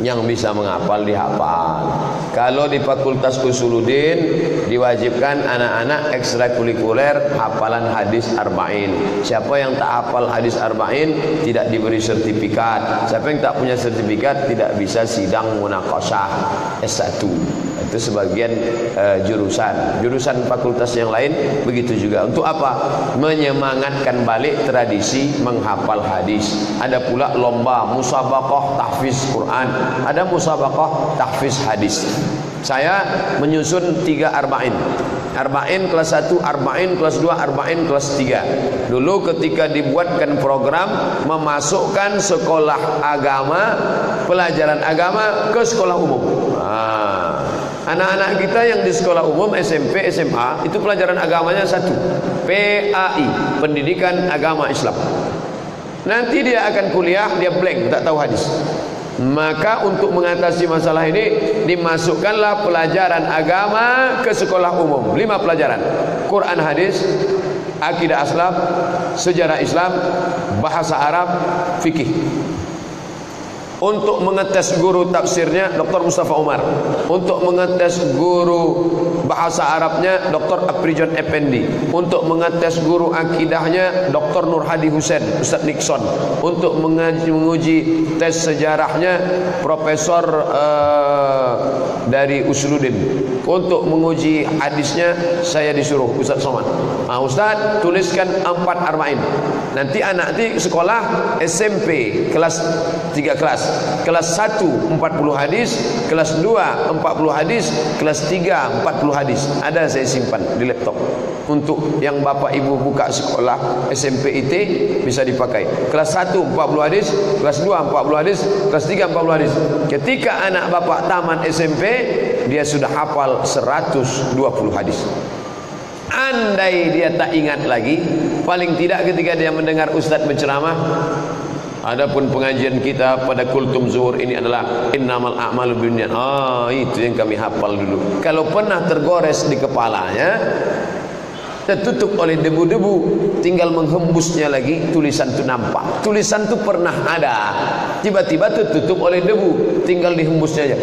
yang bisa menghafal dihafal. Kalau di Fakultas Usuluddin diwajibkan anak-anak ekstrakurikuler hafalan hadis arba'in. Siapa yang tak hafal hadis arba'in tidak diberi sertifikat. Siapa yang tak punya sertifikat tidak bisa sidang munaqashah S1 itu sebagian uh, jurusan. Jurusan fakultas yang lain begitu juga. Untuk apa? Menyemangatkan balik tradisi menghafal hadis. Ada pula lomba musabaqah tahfiz Quran. Ada musabaqah tahfiz hadis. Saya menyusun tiga arba'in. Arba'in kelas 1, Arba'in kelas 2, Arba'in kelas 3 Dulu ketika dibuatkan program Memasukkan sekolah agama Pelajaran agama ke sekolah umum. Haa Anak-anak kita yang di sekolah umum SMP, SMA itu pelajaran agamanya satu, PAI, Pendidikan Agama Islam. Nanti dia akan kuliah, dia blank, tak tahu hadis. Maka untuk mengatasi masalah ini dimasukkanlah pelajaran agama ke sekolah umum. Lima pelajaran. Quran hadis, akidah Islam, sejarah Islam, bahasa Arab, fikih untuk mengetes guru tafsirnya Dr. Mustafa Umar untuk mengetes guru bahasa Arabnya Dr. Aprijon Effendi untuk mengetes guru akidahnya Dr. Nur Hadi Hussein Ustaz Nixon untuk menguji, tes sejarahnya Profesor uh, dari Usuluddin untuk menguji hadisnya saya disuruh Ustaz Somad ah, Ustaz tuliskan empat arba'in nanti anak di sekolah SMP kelas tiga kelas kelas 1 40 hadis. Kelas 2 40 hadis. Kelas 3 40 hadis. Ada saya simpan di laptop. Untuk yang bapak ibu buka sekolah SMP IT bisa dipakai. Kelas 1 40 hadis. Kelas 2 40 hadis. Kelas 3 40 hadis. Ketika anak bapak taman SMP dia sudah hafal 120 hadis. Andai dia tak ingat lagi paling tidak ketika dia mendengar ustaz berceramah Adapun pengajian kita pada kultum zuhur ini adalah innamal a'malu binniyat. Ah, itu yang kami hafal dulu. Kalau pernah tergores di kepalanya, tertutup oleh debu-debu, tinggal menghembusnya lagi, tulisan itu nampak. Tulisan itu pernah ada. Tiba-tiba tertutup oleh debu, tinggal dihembusnya aja.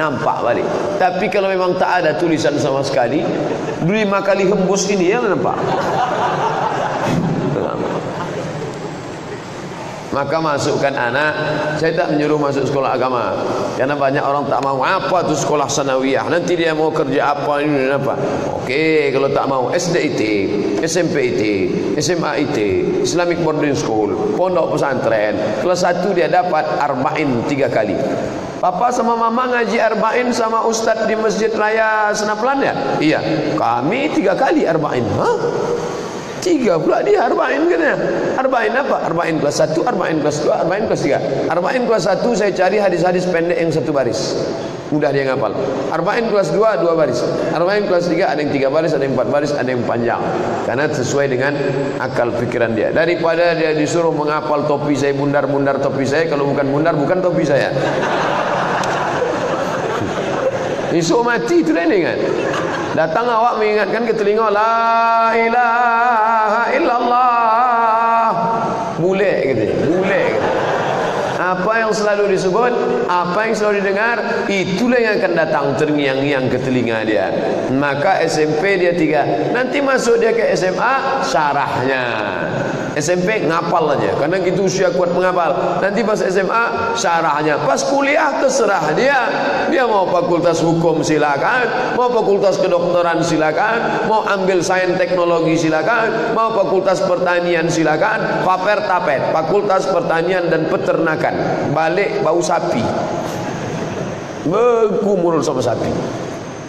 Nampak balik. Tapi kalau memang tak ada tulisan sama sekali, lima kali hembus ini ya nampak. Maka masukkan anak. Saya tak menyuruh masuk sekolah agama. Karena banyak orang tak mau. Apa tu sekolah sanawiyah? Nanti dia mau kerja apa? Ini apa? Okey kalau tak mau. SDIT SMP IT SMA IT Islamic Boarding School pondok pesantren. Kelas 1 dia dapat arba'in tiga kali. Papa sama mama ngaji arba'in sama ustaz di masjid raya Senaplan ya? Iya. Kami tiga kali arba'in. Hah? Tiga pula dia arba'in katanya. Arba'in apa? Arba'in kelas satu, arba'in kelas dua, arba'in kelas tiga. Arba'in kelas satu saya cari hadis-hadis pendek yang satu baris. Mudah dia ngapal. Arba'in kelas dua, dua baris. Arba'in kelas tiga ada yang tiga baris, ada yang empat baris, ada yang panjang. Karena sesuai dengan akal pikiran dia. Daripada dia disuruh menghafal topi saya, bundar-bundar topi saya. Kalau bukan bundar, bukan topi saya. Esok mati itu lain kan? Datang awak mengingatkan ke telinga La ilaha illallah Boleh gitu Boleh gitu Apa yang selalu disebut Apa yang selalu didengar Itulah yang akan datang terngiang-ngiang ke telinga dia. Maka SMP dia tiga Nanti masuk dia ke SMA Syarahnya SMP ngapal aja. Karena gitu usia kuat menghafal nanti pas SMA syarahnya. Pas kuliah terserah dia. Dia mau fakultas hukum silakan. Mau fakultas kedokteran silakan. Mau ambil sains teknologi silakan. Mau fakultas pertanian silakan. Paper tapet fakultas pertanian dan peternakan. Balik bau sapi. Berkumur sama sapi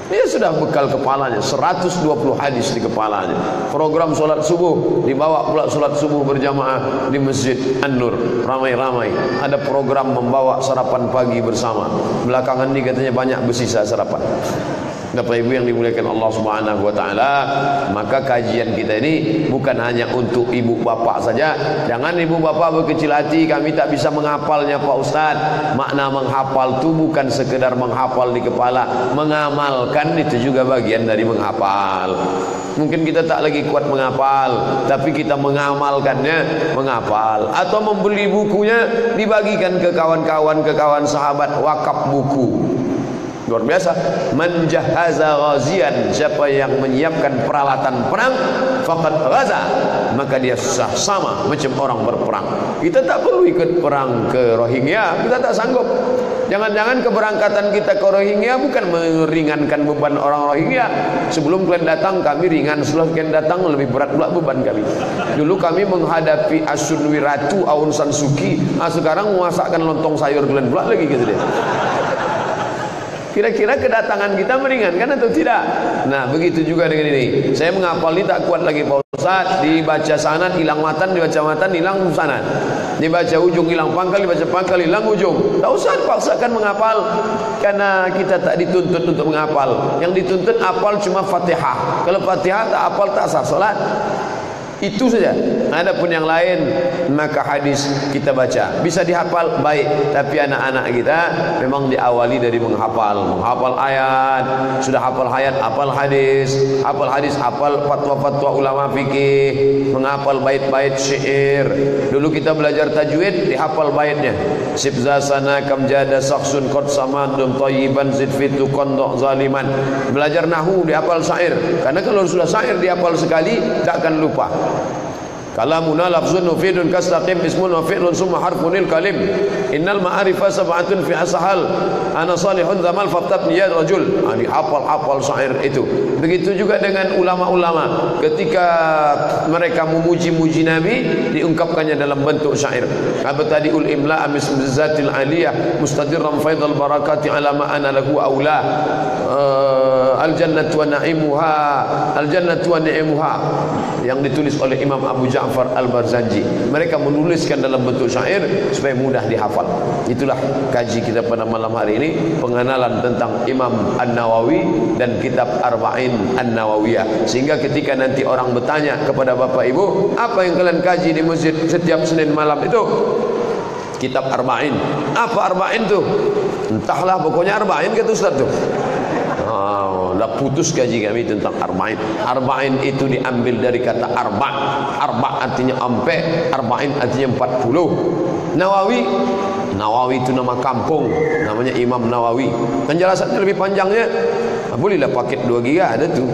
dia sudah bekal kepalanya 120 hadis di kepalanya. Program solat subuh dibawa pula solat subuh berjamaah di Masjid An-Nur. Ramai-ramai. Ada program membawa sarapan pagi bersama. Belakangan ini katanya banyak bersisa sarapan. Bapak Ibu yang dimuliakan Allah Subhanahu wa taala, maka kajian kita ini bukan hanya untuk ibu bapak saja. Jangan ibu bapak berkecil hati kami tak bisa menghafalnya Pak Ustaz. Makna menghafal itu bukan sekedar menghafal di kepala, mengamalkan itu juga bagian dari menghafal. Mungkin kita tak lagi kuat menghafal, tapi kita mengamalkannya, menghafal atau membeli bukunya dibagikan ke kawan-kawan, ke kawan sahabat wakaf buku luar biasa. Menjahaza ghazian siapa yang menyiapkan peralatan perang faqad ghaza maka dia sah sama macam orang berperang. Kita tak perlu ikut perang ke Rohingya kita tak sanggup. Jangan-jangan keberangkatan kita ke Rohingya bukan meringankan beban orang Rohingya. Sebelum kalian datang kami ringan. Setelah kalian datang lebih berat pula beban kami. Dulu kami menghadapi Asun Wiratu Aung San Suu Kyi. Nah, sekarang memasakkan lontong sayur kalian pula lagi gitu deh Kira-kira kedatangan kita meringankan atau tidak? Nah, begitu juga dengan ini. Saya menghafal ini tak kuat lagi Pak Ustaz. Dibaca sanad hilang matan, dibaca matan hilang sanad. Dibaca ujung hilang pangkal, dibaca pangkal hilang ujung. Tak usah paksakan menghafal karena kita tak dituntut untuk menghafal. Yang dituntut hafal cuma Fatihah. Kalau Fatihah tak hafal tak sah salat. Itu saja. Adapun yang lain maka hadis kita baca. Bisa dihafal baik, tapi anak-anak kita memang diawali dari menghafal. Menghafal ayat, sudah hafal ayat, hafal hadis, hafal hadis, hafal fatwa-fatwa ulama fikih, menghafal bait-bait syair. Dulu kita belajar tajwid, dihafal baitnya. Sibza sana kam jada sakhsun qad samadun tayyiban zidfitu qandaq zaliman. Belajar nahu dihafal syair. Karena kalau sudah syair dihafal sekali, tak akan lupa. Kalamuna lafzun nufidun kastaqim ismun wa fi'lun summa harfunil kalim. Innal ma'arifa sab'atun fi asahal. Ana salihun zamal fabtab niyad rajul. Ini ha, hafal-hafal syair itu. Begitu juga dengan ulama-ulama. Ketika mereka memuji-muji Nabi Diungkapkannya dalam bentuk syair. Apa tadi? Ul imla amis zatil aliyah Mustadirram faidal barakati ala ma'ana lahu awla uh, Al jannatu wa na'imuha. Al jannatu wa na'imuha Yang ditulis oleh Imam Abu Ja'far Al-Barzanji. Mereka menuliskan dalam bentuk syair supaya mudah dihafal. Itulah kaji kita pada malam hari ini pengenalan tentang Imam An-Nawawi dan kitab Arba'in An-Nawawiyah. Sehingga ketika nanti orang bertanya kepada Bapak Ibu apa yang kalian kaji di masjid setiap Senin malam itu? Kitab Arba'in. Apa Arba'in tu? Entahlah pokoknya Arba'in kata Ustaz tu dah putus gaji kami tentang arba'in. Arba'in itu diambil dari kata arba' arba' artinya ampe arba'in artinya empat puluh. Nawawi Nawawi itu nama kampung namanya Imam Nawawi. Penjelasannya lebih panjangnya bolehlah paket dua giga ada tu